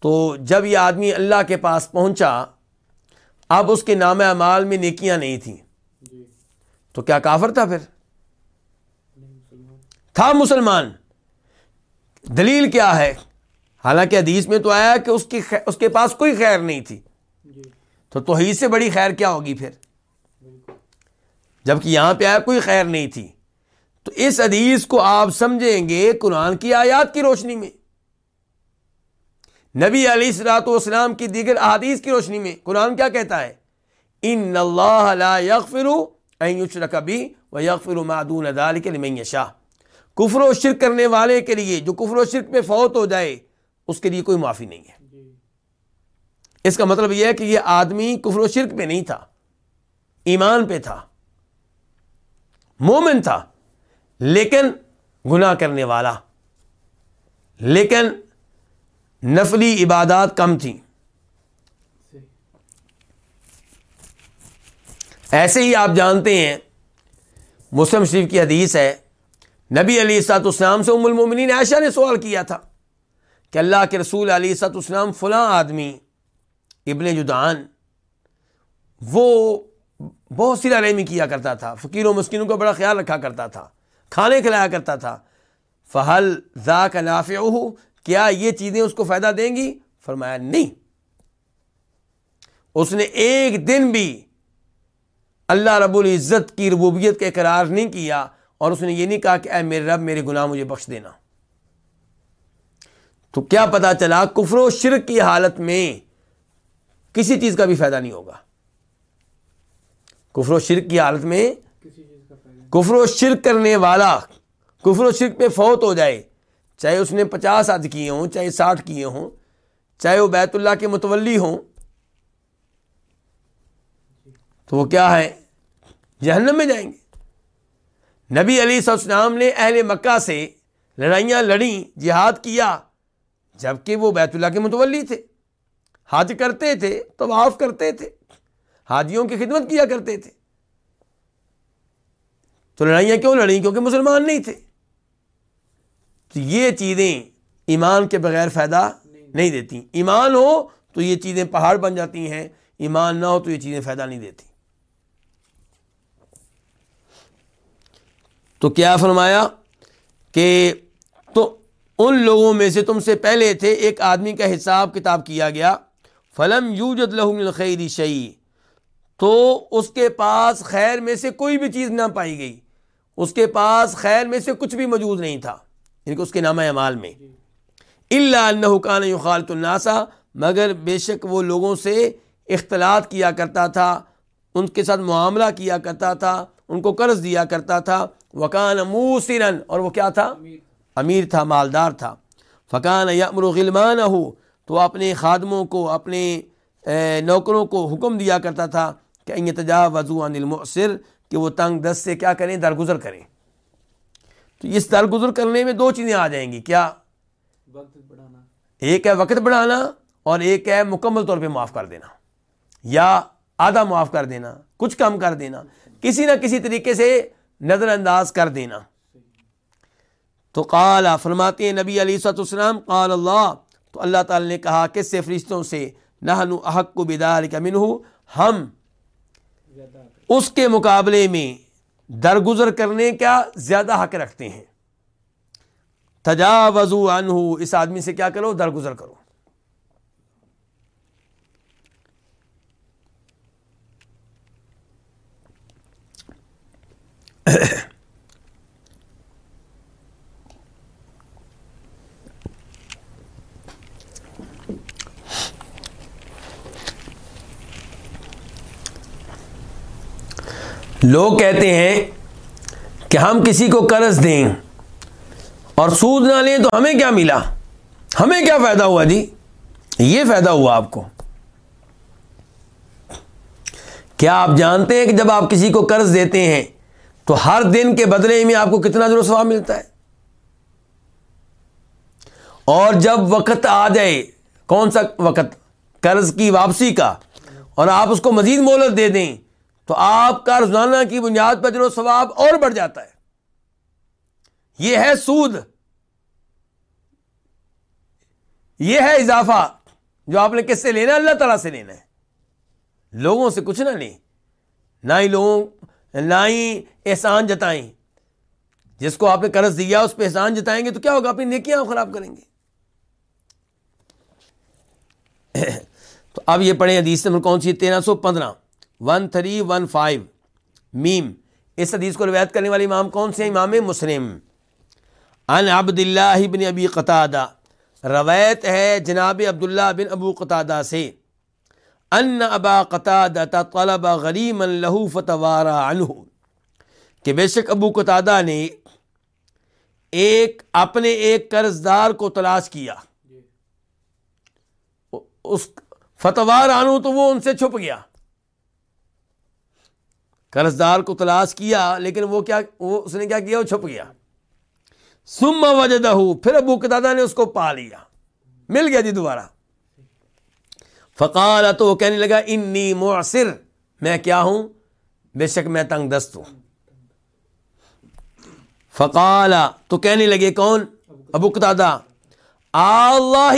تو جب یہ آدمی اللہ کے پاس پہنچا اب اس کے نام اعمال میں نیکیاں نہیں تھیں۔ جی۔ تو کیا کافر تھا پھر؟ تھا مسلمان۔ دلیل کیا ہے؟ حالانکہ حدیث میں تو آیا کہ اس کی خی- اس کے پاس کوئی خیر نہیں تھی۔ جی۔ تو توحید سے بڑی خیر کیا ہوگی پھر؟ جبکہ یہاں پہ آیا کوئی خیر نہیں تھی۔ تو اس حدیث کو آپ سمجھیں گے قرآن کی آیات کی روشنی میں۔ نبی علیہ السلاۃ والسلام کی دیگر احادیث کی روشنی میں قرآن کیا کہتا ہے؟ ان اللہ لا یغفر ان یشرک بی و یغفر ما دون ذلک لمن یشاء۔ کفر و شرک کرنے والے کے لیے جو کفر و شرک پہ فوت ہو جائے اس کے لیے کوئی معافی نہیں ہے۔ جی۔ اس کا مطلب یہ ہے کہ یہ آدمی کفر و شرک پہ نہیں تھا ایمان پہ تھا مومن تھا۔ لیکن گناہ کرنے والا۔ لیکن نفلی عبادات کم تھیں۔ ایسے ہی آپ جانتے ہیں، مسلم شریف کی حدیث ہے، نبی علی سات اسلام سے ام المومنین عائشہ نے سوال کیا تھا کہ اللہ کے رسول علی سات اسلام فلاں آدمی ابن جدعان، وہ بہت سی رحمی کیا کرتا تھا، فقیر و مسکینوں کا بڑا خیال رکھا کرتا تھا۔ کھانے کھلایا کرتا تھا۔ فہل ذا کا نافع کیا یہ چیزیں اس کو فائدہ دیں گی؟ فرمایا، نہیں۔ اس نے ایک دن بھی اللہ رب العزت کی ربوبیت کا اقرار نہیں کیا اور اس نے یہ نہیں کہا کہ اے میرے رب، میرے گناہ مجھے بخش دینا۔ تو کیا پتا چلا، کفر و شرک کی حالت میں کسی چیز کا بھی فائدہ نہیں ہوگا۔ کفر و شرک کی حالت میں کسی چیز کا فائدہ نہیں کفر و شرک کرنے والا، کفر و شرک پہ فوت ہو جائے، چاہے اس نے پچاس حج کیے ہوں، چاہے ساٹھ کیے ہوں، چاہے وہ بیت اللہ کے متولی ہوں، تو وہ کیا ہے؟ جہنم میں جائیں گے۔ نبی علی صلی اللہ علیہ وسلم نے اہل مکہ سے لڑائیاں لڑیں، جہاد کیا، جبکہ وہ بیت اللہ کے متولی تھے۔ حج کرتے تھے طواف کرتے تھے، حاجیوں کی خدمت کیا کرتے تھے۔ تو لڑائیاں کیوں لڑیں؟ کیونکہ مسلمان نہیں تھے۔ تو یہ چیزیں ایمان کے بغیر فائدہ نہیں دیتی۔ ایمان ہو تو یہ چیزیں پہاڑ بن جاتی ہیں۔ ایمان نہ ہو تو یہ چیزیں فائدہ نہیں دیتی۔ تو کیا فرمایا کہ تو ان لوگوں میں سے تم سے پہلے تھے، ایک آدمی کا حساب کتاب کیا گیا، فلم یوجد لہم الخیری شعی تو اس کے پاس خیر میں سے کوئی بھی چیز نہ پائی گئی۔ اس کے پاس خیر میں سے کچھ بھی موجود نہیں تھا یعنی کہ اس کے نامہ اعمال میں۔ اللہ انہ کان الناسا مگر بے شک وہ لوگوں سے اختلاط کیا کرتا تھا، ان کے ساتھ معاملہ کیا کرتا تھا، ان کو قرض دیا کرتا تھا۔ وکان موسرن اور وہ کیا تھا؟ امیر امیر تھا، مالدار تھا۔ فقان یامر غلمان ہو تو اپنے خادموں کو، اپنے نوکروں کو حکم دیا کرتا تھا کہ ان تجا وضو عن المؤثر کہ وہ تنگ دست سے کیا کریں درگزر کریں۔ تو اس درگزر کرنے میں دو چیزیں آ جائیں گی۔ کیا؟ وقت بڑھانا۔ ایک ہے وقت بڑھانا اور ایک ہے مکمل طور پہ معاف کر دینا۔ یا آدھا معاف کر دینا کچھ کم کر دینا کسی نہ کسی طریقے سے نظر انداز کر دینا۔ تو قال فرماتے ہیں نبی علی صلاح السلام قال اللہ۔ تو اللہ تعالی نے کہا کس سے فرشتوں سے نہن احق کو بیدار کا ہم اس کے مقابلے میں درگزر کرنے کا زیادہ حق رکھتے ہیں۔ تجاوزو عنہ، اس آدمی سے کیا کرو؟ درگزر کرو۔ لوگ کہتے ہیں کہ ہم کسی کو قرض دیں اور سود نہ لیں تو ہمیں کیا ملا؟ ہمیں کیا فائدہ ہوا جی؟ یہ فائدہ ہوا آپ کو۔ کیا آپ جانتے ہیں کہ جب آپ کسی کو قرض دیتے ہیں تو ہر دن کے بدلے میں آپ کو کتنا جو ثواب ملتا ہے؟ اور جب وقت آ جائے، کون سا وقت؟ قرض کی واپسی کا، اور آپ اس کو مزید مہلت دے دیں تو آپ کا روزانہ کی بنیاد پر جو ثواب اور بڑھ جاتا ہے۔ یہ ہے سود۔ یہ ہے اضافہ۔ جو آپ نے کس سے لینا ہے؟ اللہ تعالیٰ سے لینا ہے۔ لوگوں سے کچھ نہ لیں۔ نہ ہی لوگوں، نہ ہی احسان جتائیں۔ جس کو آپ نے قرض دیا، اس پہ احسان جتائیں گے تو کیا ہوگا؟ اپنی نیکیاں خراب کریں گے۔ تو اب یہ پڑھیں حدیث نمبر کون سی تیرہ سو پندرہ۔ ون تھری ون فائیو میم اس حدیث کو روایت کرنے والے امام کون سے ہیں؟ امام مسلم. ان عبد اللہ بن ابی قطادہ. روایت ہے جناب عبداللہ بن ابو قطادہ سے. ان ابا قطادہ طلب غریم له فتوارا عنہ. کہ بے شک ابو قطادہ نے ایک اپنے ایک قرض دار کو تلاش کیا. جی. اس فتوار آنو تو وہ ان سے چھپ گیا. قرض دار کو تلاش کیا، لیکن وہ کیا، وہ اس نے کیا کیا؟ وہ چھپ گیا۔ سم وجدہ پھر ابو قطادہ نے اس کو پا لیا۔ مل گیا جی دوبارہ۔ فقال، تو وہ کہنے لگا، انی معصر میں کیا ہوں؟ بے شک میں تنگ دست ہوں۔ فقال، تو کہنے لگے، کون؟ ابو قطادہ اللہ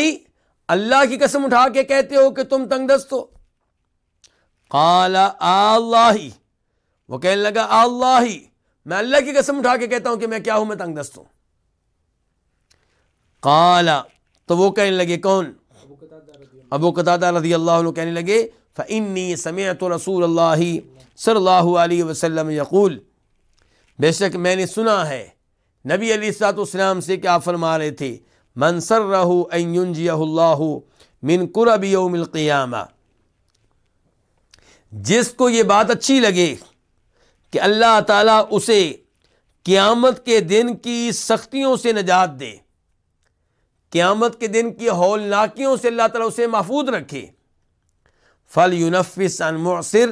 اللہ کی قسم اٹھا کے کہتے ہو کہ تم تنگ دست ہو۔ قال اللہ وہ کہنے لگا اللہ میں اللہ کی قسم اٹھا کے کہتا ہوں کہ میں کیا ہوں، میں تنگ دست ہوں۔ قال تو وہ کہنے لگے، کون؟ ابو قتادہ رضی اللہ عنہ کہنے لگے فإنی سمعت رسول اللہ صلی اللہ علیہ وسلم یقول بے شک میں نے سنا ہے، نبی علیہ السلاۃ والسلام سے کیا فرما رہے تھے، من سرہ ان اللہ من قرب یوم القیامہ جس کو یہ بات اچھی لگے کہ اللہ تعالیٰ اسے قیامت کے دن کی سختیوں سے نجات دے۔ قیامت کے دن کی ہولناکیوں سے اللہ تعالیٰ اسے محفوظ رکھے۔ فل یونفس ان معصر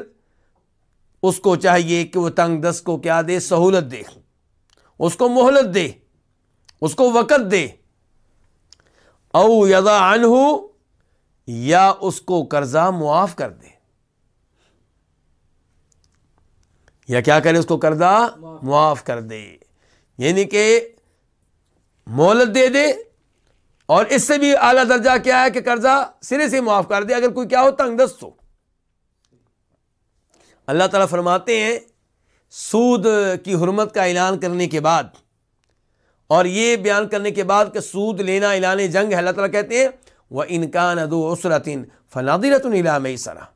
اس کو چاہیے کہ وہ تنگ دست کو کیا دے؟ سہولت دے۔ اس کو مہلت دے۔ اس کو وقت دے۔ او یدا عنہ یا اس کو قرضہ معاف کر دے۔ یا کیا کرے اس کو قرضہ معاف. کر دے۔ یعنی کہ مہلت دے دے۔ اور اس سے بھی اعلیٰ درجہ کیا ہے کہ قرضہ سرے سے معاف کر دے۔ اگر کوئی کیا ہو تنگ دست ہو۔ اللہ تعالیٰ فرماتے ہیں سود کی حرمت کا اعلان کرنے کے بعد اور یہ بیان کرنے کے بعد کہ سود لینا اعلان جنگ ہے اللہ تعالیٰ کہتے ہیں وہ انکان ادو عسرتن فنادرت علام سرا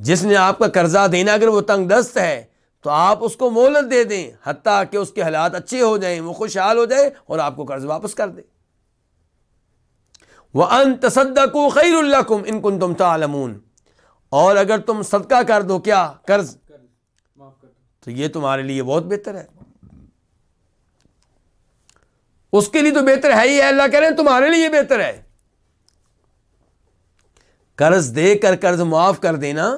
جس نے آپ کا قرضہ دینا اگر وہ تنگ دست ہے، تو آپ اس کو مہلت دے دیں، حتیٰ کہ اس کے حالات اچھے ہو جائیں، وہ خوشحال ہو جائے اور آپ کو قرض واپس کر دے۔ وہ ان تصدق خیر اللہ کم ان کن تم تعلمون۔ اور اگر تم صدقہ کر دو، کیا؟ قرض۔ معاف کر دو تو یہ تمہارے لیے بہت بہتر ہے۔ اس کے لیے تو بہتر ہے ہی ہے، اللہ کہہ رہے ہیں تمہارے لیے بہتر ہے۔ قرض دے کر قرض معاف کر دینا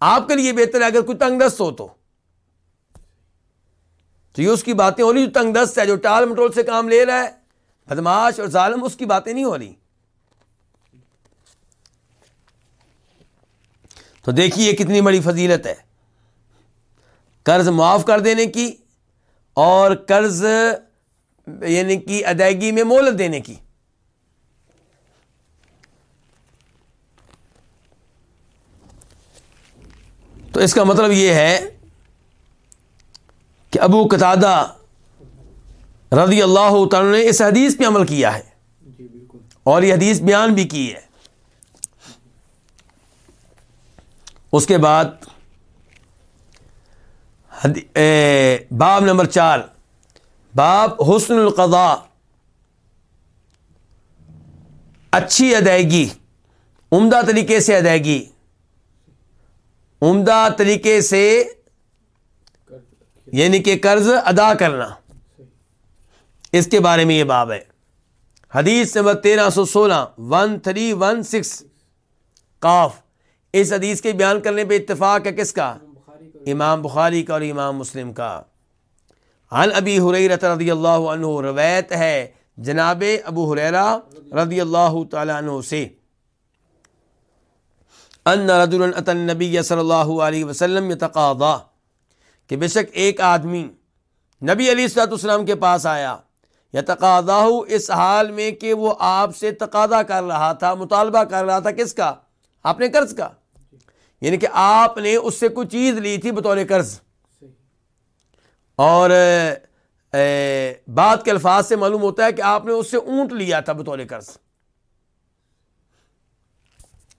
آپ کے لیے بہتر ہے اگر کوئی تنگ دست ہو تو۔ تو یہ اس کی باتیں ہو رہی جو تنگ دست ہے، جو ٹال مٹول سے کام لے رہا ہے۔ بدماش اور ظالم اس کی باتیں نہیں ہو رہی۔ تو دیکھیے کتنی بڑی فضیلت ہے۔ قرض معاف کر دینے کی اور قرض یعنی کہ ادائیگی میں مہلت دینے کی۔ تو اس کا مطلب یہ ہے کہ ابو قطادہ رضی اللہ تعالی نے اس حدیث پہ عمل کیا ہے۔ جی اور یہ حدیث بیان بھی کی ہے۔ اس کے بعد باب نمبر چار۔ باب حسن القضاء۔ اچھی ادائیگی عمدہ طریقے سے ادائیگی۔ عمدہ طریقے سے یعنی کہ قرض ادا کرنا۔ اس کے بارے میں یہ باب ہے۔ حدیث نمبر تیرہ سو سولہ، ون تھری ون سکس، قاف۔ اس حدیث کے بیان کرنے پہ اتفاق ہے کس کا؟ امام بخاری کا اور امام مسلم کا۔ عن ابی حریرت رضی اللہ عنہ روایت ہے جناب ابو حریرہ رضی اللہ تعالی عنہ سے۔ ان رجلا النبی صلی اللہ علیہ وسلم یتقاضا کہ بے شک ایک آدمی نبی علیہ الصلوۃ والسلام کے پاس آیا یتقاضا اس حال میں کہ وہ آپ سے تقاضا کر رہا تھا مطالبہ کر رہا تھا کس کا؟ اپنے قرض کا۔ یعنی کہ آپ نے اس سے کوئی چیز لی تھی بطور قرض۔ اور اے، بات کے الفاظ سے معلوم ہوتا ہے کہ آپ نے اس سے اونٹ لیا تھا بطور قرض۔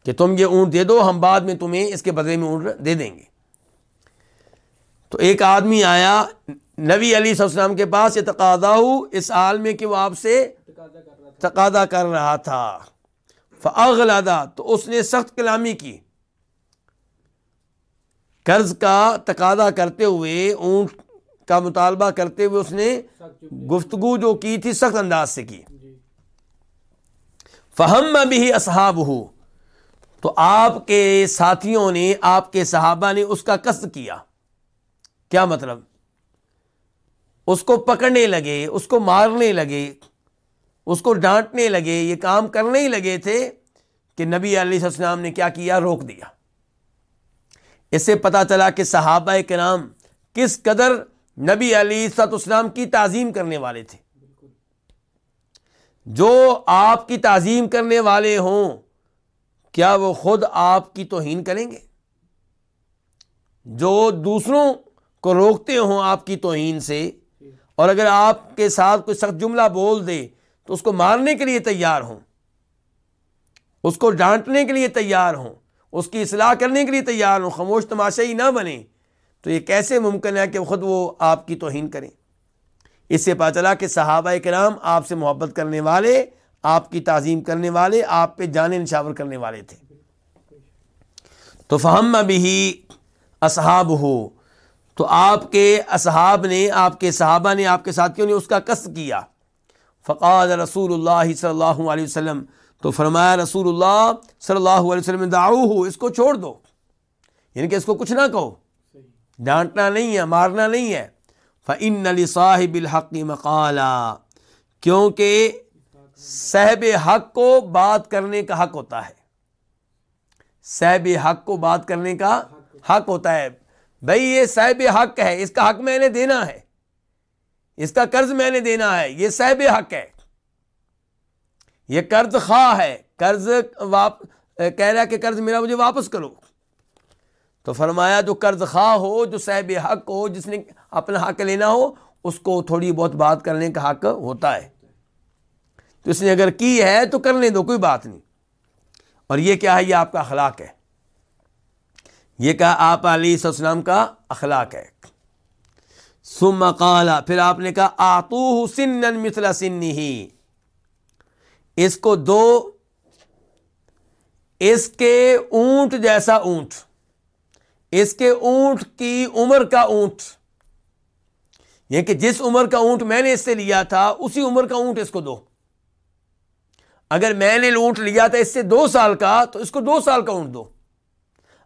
کہ تم یہ اونٹ دے دو، ہم بعد میں تمہیں اس کے بدلے میں اونٹ دے دیں گے۔ تو ایک آدمی آیا، نبی علی صلی اللہ علیہ وسلم کے پاس یہ تقاضا ہو اس حال میں کہ وہ آپ سے تقاضا کر رہا تھا۔ فاغلادا تو اس نے سخت کلامی کی۔ قرض کا تقاضا کرتے ہوئے، اونٹ کا مطالبہ کرتے ہوئے اس نے گفتگو جو کی تھی، سخت انداز سے کی۔ جی فہم بھی اصحاب ہو تو آپ کے ساتھیوں نے، آپ کے صحابہ نے اس کا قصد کیا۔ کیا مطلب؟ اس کو پکڑنے لگے، اس کو مارنے لگے، اس کو ڈانٹنے لگے، یہ کام کرنے ہی لگے تھے کہ نبی علیہ السلام نے کیا کیا؟ روک دیا۔ اس سے پتا چلا کہ صحابہ کرام کس قدر نبی علی سط اسلام کی تعظیم کرنے والے تھے۔ جو آپ کی تعظیم کرنے والے ہوں کیا وہ خود آپ کی توہین کریں گے؟ جو دوسروں کو روکتے ہوں آپ کی توہین سے، اور اگر آپ کے ساتھ کوئی سخت جملہ بول دے تو اس کو مارنے کے لیے تیار ہوں، اس کو ڈانٹنے کے لیے تیار ہوں، اس کی اصلاح کرنے کے لیے تیار ہوں، خاموش تماشائی نہ بنے، تو یہ کیسے ممکن ہے کہ خود وہ آپ کی توہین کریں؟ اس سے پتہ چلا کہ صحابہ کرام آپ سے محبت کرنے والے آپ کی تعظیم کرنے والے، آپ پہ جانے نشاور کرنے والے تھے۔ تو فہم بھی اصحاب ہو تو آپ کے اصحاب نے، آپ کے صحابہ نے آپ کے ساتھیوں نے اس کا قصد کیا؟ فقاد رسول اللہ صلی اللہ علیہ وسلم۔ تو فرمایا رسول اللہ صلی اللہ علیہ وسلم دعو ہو اس کو چھوڑ دو۔ یعنی کہ اس کو کچھ نہ کہو۔ ڈانٹنا نہیں ہے، مارنا نہیں ہے۔ فعن علی صاحب الحق مقالا۔ کیونکہ صاحب حق کو بات کرنے کا حق ہوتا ہے۔ صاحب حق کو بات کرنے کا حق ہوتا ہے۔ بھائی، یہ صاحب حق ہے۔ اس کا حق میں نے دینا ہے۔ اس کا قرض میں نے دینا ہے۔ یہ صاحب حق ہے۔ یہ قرض خواہ ہے۔ قرض واپ، کہہ رہا کہ قرض میرا، مجھے واپس کرو۔ تو فرمایا، جو قرض خواہ ہو، جو صاحب حق ہو، جس نے اپنا حق لینا ہو، اس کو تھوڑی بہت بات کرنے کا حق ہوتا ہے۔ تو اس نے اگر کی ہے تو کرنے دو، کوئی بات نہیں۔ اور یہ کیا ہے؟ یہ آپ کا اخلاق ہے۔ یہ کہا، آپ علیہ السلام کا اخلاق ہے۔ ثم قال، پھر آپ نے کہا آتو سن مثل سنی اس کو دو، اس کے اونٹ جیسا اونٹ، اس کے اونٹ کی عمر کا اونٹ۔ یہ کہ جس عمر کا اونٹ میں نے اس سے لیا تھا، اسی عمر کا اونٹ اس کو دو۔ اگر میں نے اونٹ لیا تھا اس سے دو سال کا تو اس کو دو سال کا اونٹ دو۔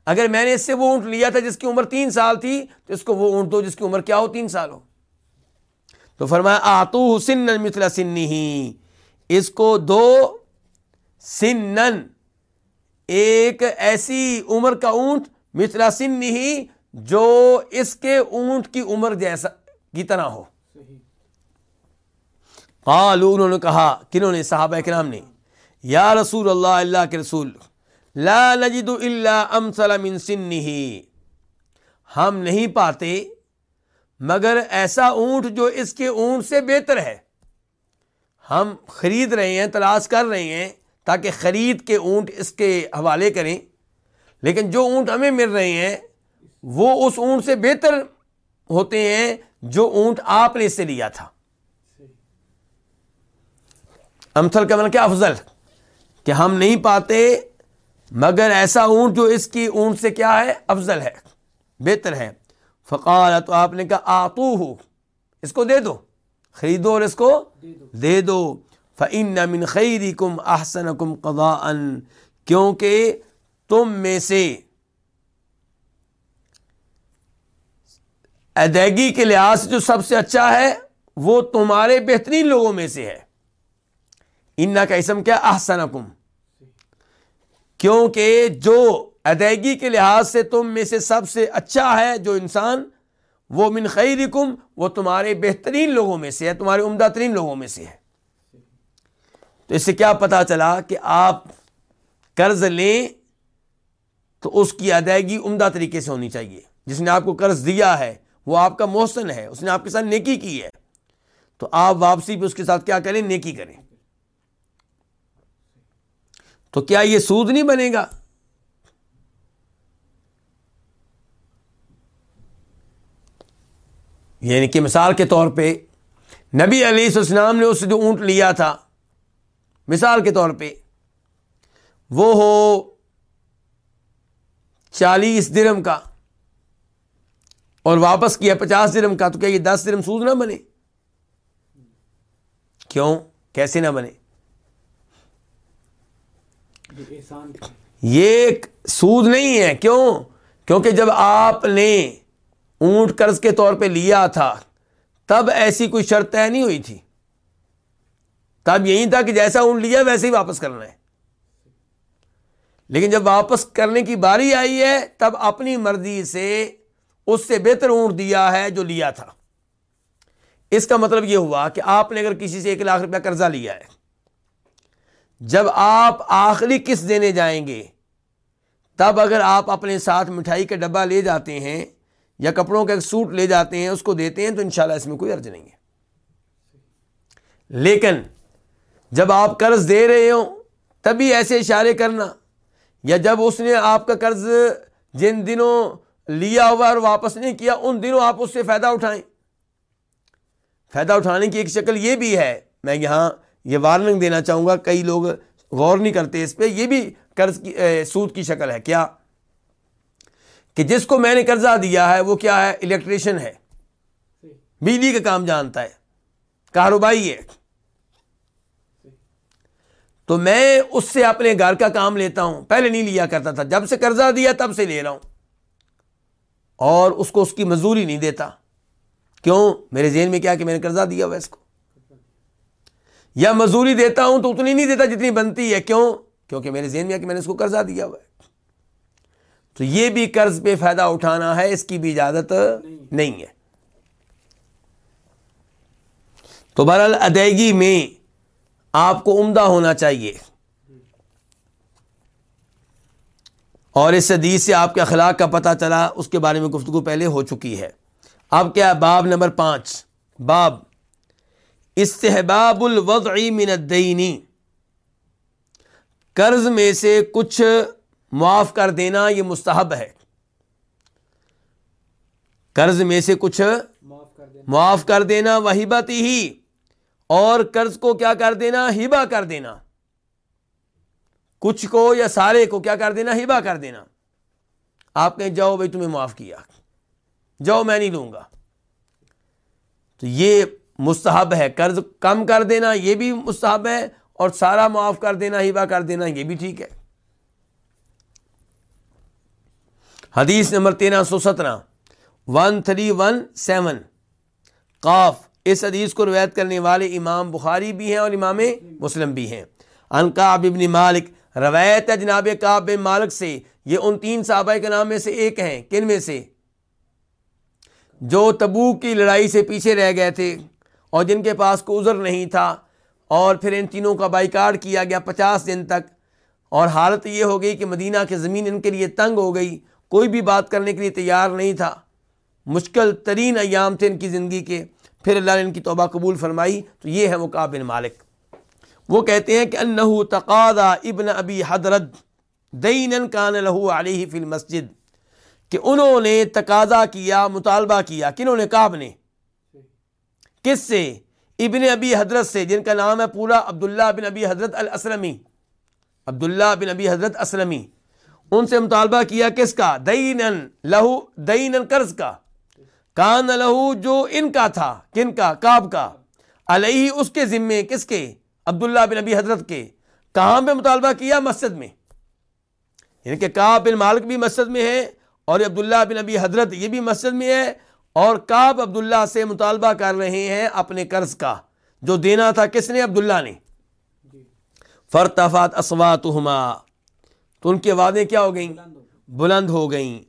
اگر میں نے اس سے وہ اونٹ لیا تھا جس کی عمر تین سال تھی تو اس کو وہ اونٹ دو جس کی عمر کیا ہو تین سال ہو۔ تو فرمایا آتو سن مثلا ہی اس کو دو سنن۔ ایک ایسی عمر کا اونٹ مثلا ہی جو اس کے اونٹ کی عمر جیسا کی طرح ہو۔ قالو انہوں نے کہا کنہوں نے صحابہ کرام نے یا رسول اللہ اللہ کے رسول، لا نجد الا امثل من سنہ ہم نہیں پاتے، مگر ایسا اونٹ جو اس کے اونٹ سے بہتر ہے۔ ہم خرید رہے ہیں، تلاش کر رہے ہیں تاکہ خرید کے اونٹ اس کے حوالے کریں۔ لیکن جو اونٹ ہمیں مل رہے ہیں، وہ اس اونٹ سے بہتر ہوتے ہیں جو اونٹ آپ نے اس سے لیا تھا۔ صحیح امثل کا مطلب کیا افضل؟ کہ ہم نہیں پاتے، مگر ایسا اونٹ جو اس کی اونٹ سے کیا ہے؟ افضل ہے، بہتر ہے۔ فقال تو آپ نے کہا آتو ہو اس کو دے دو۔ خریدو اور اس کو دے دو۔ دے دو فعن من خیری کم احسن کم کیونکہ تم میں سے ادائیگی کے لحاظ سے جو سب سے اچھا ہے، وہ تمہارے بہترین لوگوں میں سے ہے۔ انا کا اسم کیا؟ احسن کم کیونکہ جو ادائیگی کے لحاظ سے تم میں سے سب سے اچھا ہے جو انسان، وہ من خیرکم، وہ تمہارے بہترین لوگوں میں سے ہے، تمہارے عمدہ ترین لوگوں میں سے ہے۔ تو اس سے کیا پتا چلا کہ آپ قرض لیں تو اس کی ادائیگی عمدہ طریقے سے ہونی چاہیے۔ جس نے آپ کو قرض دیا ہے، وہ آپ کا محسن ہے، اس نے آپ کے ساتھ نیکی کی ہے۔ تو آپ واپسی پہ اس کے ساتھ کیا کریں؟ نیکی کریں۔ تو کیا یہ سود نہیں بنے گا؟ یعنی کہ مثال کے طور پہ نبی علیہ السلام نے اس جو اونٹ لیا تھا، مثال کے طور پہ وہ ہو چالیس درم کا اور واپس کیا پچاس درم کا، تو کیا یہ دس درم سود نہ بنے؟ کیوں؟ کیسے نہ بنے؟ یہ سود نہیں ہے، کیوں؟ کیونکہ جب آپ نے اونٹ قرض کے طور پہ لیا تھا، تب ایسی کوئی شرط طے نہیں ہوئی تھی۔ تب یہی تھا کہ جیسا اونٹ لیا، ویسے ہی واپس کرنا ہے۔ لیکن جب واپس کرنے کی باری آئی ہے، تب اپنی مرضی سے اس سے بہتر اونٹ دیا ہے جو لیا تھا۔ اس کا مطلب یہ ہوا کہ آپ نے اگر کسی سے ایک لاکھ روپیہ قرضہ لیا ہے جب آپ آخری قسط دینے جائیں گے؟ تب اگر آپ اپنے ساتھ مٹھائی کا ڈبہ لے جاتے ہیں یا کپڑوں کا ایک سوٹ لے جاتے ہیں، اس کو دیتے ہیں تو انشاءاللہ اس میں کوئی عرض نہیں ہے۔ لیکن جب آپ قرض دے رہے ہوں، تبھی ایسے اشارے کرنا۔ یا جب اس نے آپ کا قرض جن دنوں لیا ہوا اور واپس نہیں کیا، ان دنوں آپ اس سے فائدہ اٹھائیں۔ فائدہ اٹھانے کی ایک شکل یہ بھی ہے، میں یہاں یہ وارننگ دینا چاہوں گا، کئی لوگ غور نہیں کرتے اس پہ، یہ بھی قرض کی سود کی شکل ہے۔ کیا؟ کہ جس کو میں نے قرضہ دیا ہے، وہ کیا ہے؟ الیکٹریشین ہے۔ بجلی کا کام جانتا ہے۔ کاروباری ہے۔ تو میں اس سے اپنے گھر کا کام لیتا ہوں۔ پہلے نہیں لیا کرتا تھا۔ جب سے قرضہ دیا، تب سے لے رہا ہوں۔ اور اس کو اس کی مزدوری نہیں دیتا۔ کیوں؟ میرے ذہن میں کیا کہ میں نے قرضہ دیا ہوا اس کو۔ یا مزدوری دیتا ہوں تو اتنی نہیں دیتا جتنی بنتی ہے، کیوں؟ کیونکہ میرے ذہن میں کہ میں نے اس کو قرضہ دیا ہوا ہے۔ تو یہ بھی قرض پہ فائدہ اٹھانا ہے، اس کی بھی اجازت نہیں ہے۔ تو بہرحال ادائیگی میں آپ کو عمدہ ہونا چاہیے۔ اور اس حدیث سے آپ کے اخلاق کا پتہ چلا، اس کے بارے میں گفتگو پہلے ہو چکی ہے۔ اب کیا باب نمبر پانچ۔ باب استحباب الوضع من الدینی قرض میں سے کچھ معاف کر دینا یہ مستحب ہے. قرض میں سے کچھ معاف کر دینا معاف کر دینا ہی، اور قرض کو کیا کر دینا؟ ہبا کر دینا. کچھ کو یا سارے کو کیا کر دینا؟ ہبا کر دینا. آپ کہیں، جاؤ بھائی تمہیں معاف کیا. جاؤ میں نہیں لوں گا. تو یہ مستحب ہے، قرض کم کر دینا یہ بھی مستحب ہے اور سارا معاف کر دینا ہبا کر دینا، یہ بھی ٹھیک ہے۔ حدیث نمبر تیرہ سو سترہ۔ ون تھری ون سیون قاف، اس حدیث کو روایت کرنے والے امام بخاری بھی ہیں اور امام مسلم بھی ہیں۔ ان ابن مالک، روایت ہے جناب کعب بن مالک سے۔ یہ ان تین صحابہ کے نام میں سے ایک ہیں۔ کن میں سے؟ جو تبوک کی لڑائی سے پیچھے رہ گئے تھے۔ اور جن کے پاس کو عذر نہیں تھا، اور پھر ان تینوں کا بائیکاٹ کیا گیا پچاس دن تک۔ اور حالت یہ ہو گئی کہ مدینہ کی زمین ان کے لیے تنگ ہو گئی، کوئی بھی بات کرنے کے لیے تیار نہیں تھا۔ مشکل ترین ایام تھے ان کی زندگی کے۔ پھر اللہ نے ان کی توبہ قبول فرمائی، تو یہ ہے وہ بن مالک۔ وہ کہتے ہیں کہ انہو تقاضا ابن ابی حضرت دین کان لہو علیہ فی المسجد، کہ انہوں نے تقاضا کیا، مطالبہ کیا کنہوں نے کعب نے کس سے؟ ابن ابی حضرت سے، جن کا نام ہے پورا عبداللہ بن ابی حضرت الاسلمی۔ عبداللہ بن ابی حضرت اسلمی ان سے مطالبہ کیا کس کا؟ دینن، لہو، دینن قرض کا۔ کان لہو، جو ان کا تھا۔ کن کا؟ کاب کا۔ علیہ اس کے ذمے کس کے؟ عبداللہ بن ابی حضرت کے۔ کہاں پہ مطالبہ کیا؟ مسجد میں۔ یعنی کہ کعب بن مالک بھی مسجد میں ہے اور عبداللہ بن ابی حضرت یہ بھی مسجد میں ہے۔ اور کعب عبداللہ سے مطالبہ کر رہے ہیں اپنے قرض کا جو دینا تھا کس نے؟ عبداللہ نے۔ فرتفات اسوات تو ان کے وعدے کیا ہو گئیں؟ بلند ہو گئیں۔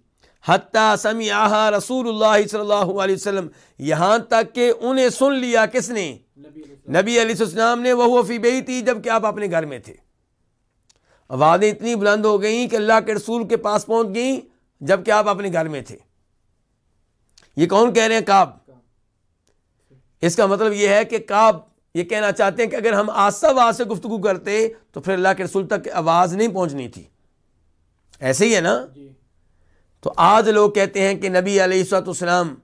حتیٰ سمعہا رسول اللہ صلی اللہ علیہ وسلم۔ یہاں تک کہ انہیں سن لیا کس نے؟ نبی علیہ السلام۔ نے۔ وہ فی بیتی جبکہ آپ اپنے گھر میں تھے۔ آوازیں اتنی بلند ہو گئیں کہ اللہ کے رسول کے پاس پہنچ گئیں جبکہ آپ اپنے گھر میں تھے۔ یہ کون کہہ رہے ہیں کاب اس کا مطلب یہ ہے کہ کاب یہ کہنا چاہتے ہیں کہ اگر ہم آسا آواز سے گفتگو کرتے تو پھر اللہ کے رسول تک آواز نہیں پہنچنی تھی۔ ایسے ہی ہے نا؟ جی۔ تو آج لوگ کہتے ہیں کہ نبی علیہ السلاۃ السلام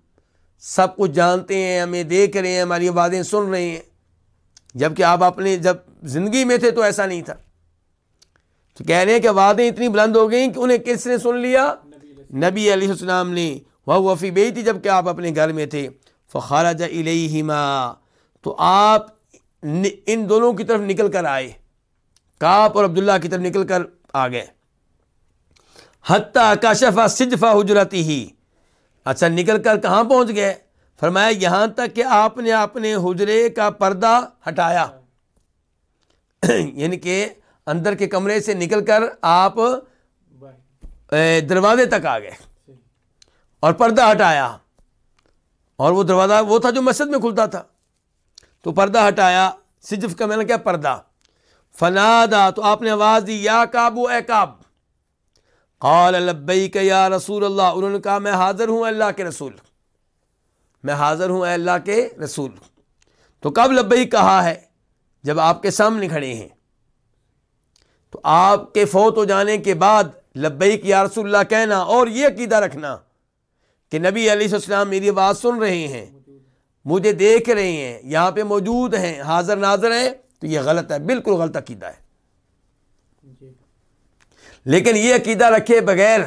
سب کچھ جانتے ہیں ہمیں دیکھ رہے ہیں ہماری آوازیں سن رہے ہیں۔ جبکہ آپ اپنے جب زندگی میں تھے تو ایسا نہیں تھا۔ تو کہہ رہے ہیں کہ آوازیں اتنی بلند ہو گئیں کہ انہیں کس نے سن لیا؟ نبی علیہ السلام نے۔ وہ وفی بے تھی جبکہ آپ اپنے گھر میں تھے۔ فخارج علیہما تو آپ ان دونوں کی طرف نکل کر آئے۔ کاپ اور عبداللہ کی طرف نکل کر آ گئے۔ حتیٰ کاشفہ صدفہ حجرتی ہی اچھا نکل کر کہاں پہنچ گئے؟ فرمایا یہاں تک کہ آپ نے اپنے حجرے کا پردہ ہٹایا۔ یعنی کہ اندر کے کمرے سے نکل کر آپ دروازے تک آ گئے۔ اور پردہ ہٹایا۔ اور وہ دروازہ وہ تھا جو مسجد میں کھلتا تھا۔ تو پردہ ہٹایا صرف کا میں نے کیا پردہ۔ فنادا، تو آپ نے آواز دی، یا کابو اے کاب قال، لبیک، یا رسول اللہ۔ انہوں نے کہا، میں حاضر ہوں اللہ کے رسول۔ میں حاضر ہوں، اے اللہ کے رسول۔ تو کب لبئی کہا ہے؟ جب آپ کے سامنے کھڑے ہیں۔ تو آپ کے فوت ہو جانے کے بعد لبیک، یا رسول اللہ، کہنا اور یہ عقیدہ رکھنا۔ کہ نبی علیہ السلام میری آواز سن رہے ہیں مجھے دیکھ رہے ہیں یہاں پہ موجود ہیں حاضر ناظر ہیں تو یہ غلط ہے بالکل غلط عقیدہ ہے۔ جی۔ لیکن یہ عقیدہ رکھے بغیر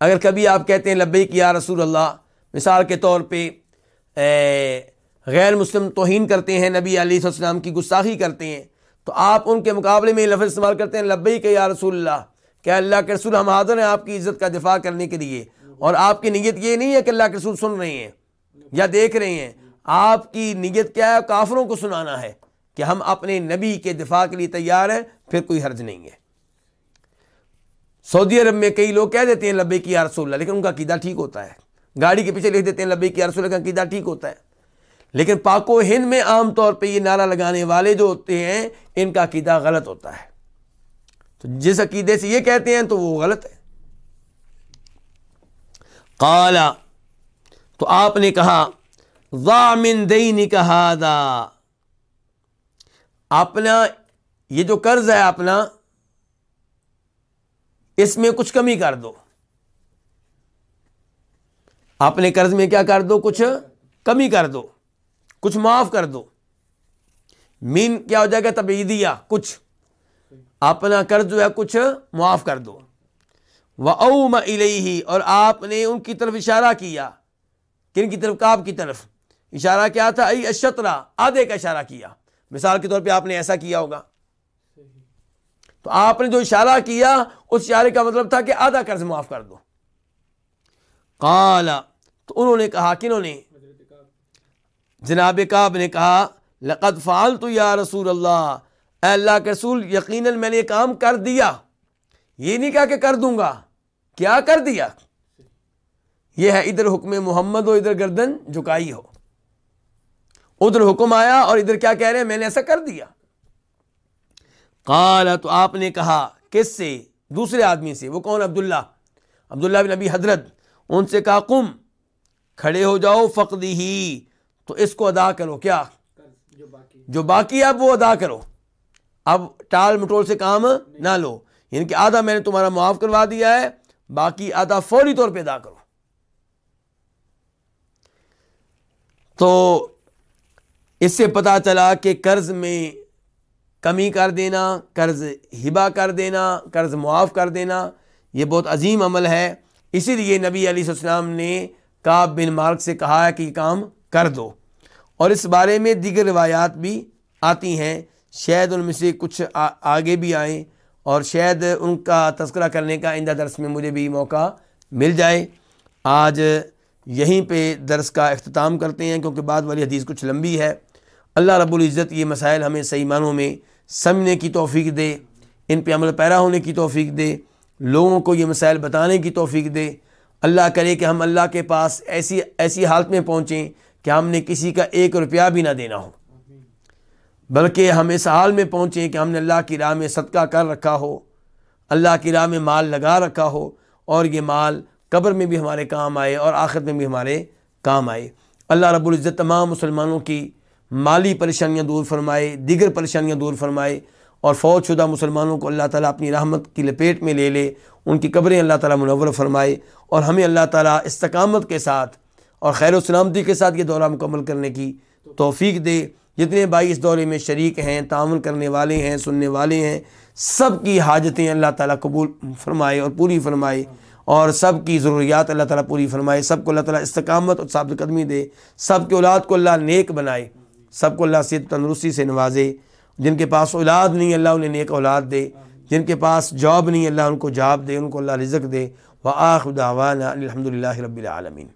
اگر کبھی آپ کہتے ہیں لبیک یا رسول اللہ مثال کے طور پہ غیر مسلم توہین کرتے ہیں نبی علیہ السلام کی گستاخی کرتے ہیں تو آپ ان کے مقابلے میں یہ لفظ استعمال کرتے ہیں لبیک یا رسول اللہ کیا اللہ کے رسول ہم حاضر ہیں آپ کی عزت کا دفاع کرنے کے لیے۔ اور آپ کی نیت یہ نہیں ہے کہ اللہ کے رسول سن رہے ہیں یا دیکھ رہے ہیں۔ آپ کی نیت کیا ہے؟ کافروں کو سنانا ہے کہ ہم اپنے نبی کے دفاع کے لیے تیار ہیں، پھر کوئی حرج نہیں ہے۔ سعودی عرب میں کئی لوگ کہہ دیتے ہیں لبے کی رسول اللہ، لیکن ان کا عقیدہ ٹھیک ہوتا ہے۔ گاڑی کے پیچھے لکھ دیتے ہیں لبے کی رسول اللہ کا عقیدہ ٹھیک ہوتا ہے۔ لیکن پاک و ہند میں عام طور پہ یہ نعرہ لگانے والے جو ہوتے ہیں، ان کا عقیدہ غلط ہوتا ہے۔ تو جس عقیدے سے یہ کہتے ہیں تو وہ غلط ہے۔ قالا تو آپ نے کہا ضامن دین کہا اپنا، یہ جو قرض ہے اپنا، اس میں کچھ کمی کر دو۔ اپنے قرض میں کیا کر دو؟ کچھ کمی کر دو۔ کچھ معاف کر دو۔ مین کیا ہو جائے گا؟ تبعیدیہ۔ کچھ۔ اپنا قرض جو ہے، کچھ معاف کر دو۔ وہ اوم اور آپ نے ان کی طرف اشارہ کیا۔ کن کی طرف؟ کاب کی طرف۔ اشارہ کیا تھا؟ ای اشترا آدھے کا اشارہ کیا۔ مثال کے طور پہ آپ نے ایسا کیا ہوگا۔ تو آپ نے جو اشارہ کیا، اس اشارے کا مطلب تھا کہ آدھا قرض معاف کر دو۔ قالا تو انہوں نے کہا، کنہوں نے؟ جناب کعب نے کہا، لقد فعلت یا رسول اللہ اے اللہ کے رسول، یقیناً میں نے یہ کام کر دیا۔ یہ نہیں کہا کہ کر دوں گا۔ کیا کر دیا؟ یہ ہے ادھر حکم محمد ہو ادھر گردن جھکائی ہو۔ ادھر حکم آیا اور ادھر کیا کہہ رہے ہیں؟ میں نے ایسا کر دیا۔ قال، تو آپ نے کہا، کس سے؟ دوسرے آدمی سے۔ وہ کون؟ عبداللہ۔ عبداللہ بن نبی حضرت۔ ان سے کہا کم کھڑے ہو جاؤ، فقدی ہی۔ تو اس کو ادا کرو۔ کیا؟ جو باقی جو باقی اب وہ ادا کرو۔ اب ٹال مٹول سے کام نہ لو۔ یعنی کہ آدھا میں نے تمہارا معاف کروا دیا ہے۔ باقی آدھا فوری طور پہ ادا کرو۔ تو اس سے پتہ چلا کہ قرض میں کمی کر دینا، قرض ہبا کر دینا، قرض معاف کر دینا، یہ بہت عظیم عمل ہے۔ اسی لیے نبی علیہ السلام نے کعب بن مارک سے کہا ہے کہ یہ کام کر دو۔ اور اس بارے میں دیگر روایات بھی آتی ہیں۔ شاید ان میں سے کچھ آگے بھی آئیں۔ اور شاید ان کا تذکرہ کرنے کا آئندہ درس میں مجھے بھی موقع مل جائے۔ آج یہیں پہ درس کا اختتام کرتے ہیں کیونکہ بعد والی حدیث کچھ لمبی ہے۔ اللہ رب العزت یہ مسائل ہمیں صحیح معنوں میں سمجھنے کی توفیق دے، ان پہ عمل پیرا ہونے کی توفیق دے، لوگوں کو یہ مسائل بتانے کی توفیق دے۔ اللہ کرے کہ ہم اللہ کے پاس ایسی ایسی حالت میں پہنچیں کہ ہم نے کسی کا ایک روپیہ بھی نہ دینا ہو۔ بلکہ ہم اس حال میں پہنچیں کہ ہم نے اللہ کی راہ میں صدقہ کر رکھا ہو، اللہ کی راہ میں مال لگا رکھا ہو اور یہ مال قبر میں بھی ہمارے کام آئے اور آخرت میں بھی ہمارے کام آئے۔ اللہ رب العزت تمام مسلمانوں کی مالی پریشانیاں دور فرمائے، دیگر پریشانیاں دور فرمائے اور فوج شدہ مسلمانوں کو اللہ تعالیٰ اپنی رحمت کی لپیٹ میں لے لے، ان کی قبریں اللہ تعالیٰ منور فرمائے اور ہمیں اللہ تعالیٰ استقامت کے ساتھ اور خیر و سلامتی کے ساتھ یہ دورہ مکمل کرنے کی توفیق دے۔ جتنے بھائی اس دورے میں شریک ہیں، تعاون کرنے والے ہیں، سننے والے ہیں، سب کی حاجتیں اللہ تعالیٰ قبول فرمائے اور پوری فرمائے اور سب کی ضروریات اللہ تعالیٰ پوری فرمائے۔ سب کو اللہ تعالیٰ استقامت اور ثابت قدمی دے۔ سب کے اولاد کو اللہ نیک بنائے۔ سب کو اللہ صحت تندرستی سے نوازے۔ جن کے پاس اولاد نہیں، اللہ انہیں نیک اولاد دے۔ جن کے پاس جاب نہیں، اللہ ان کو جاب دے، ان کو اللہ رزق دے۔ وہ دعوانا الحمد للہ رب العالمین۔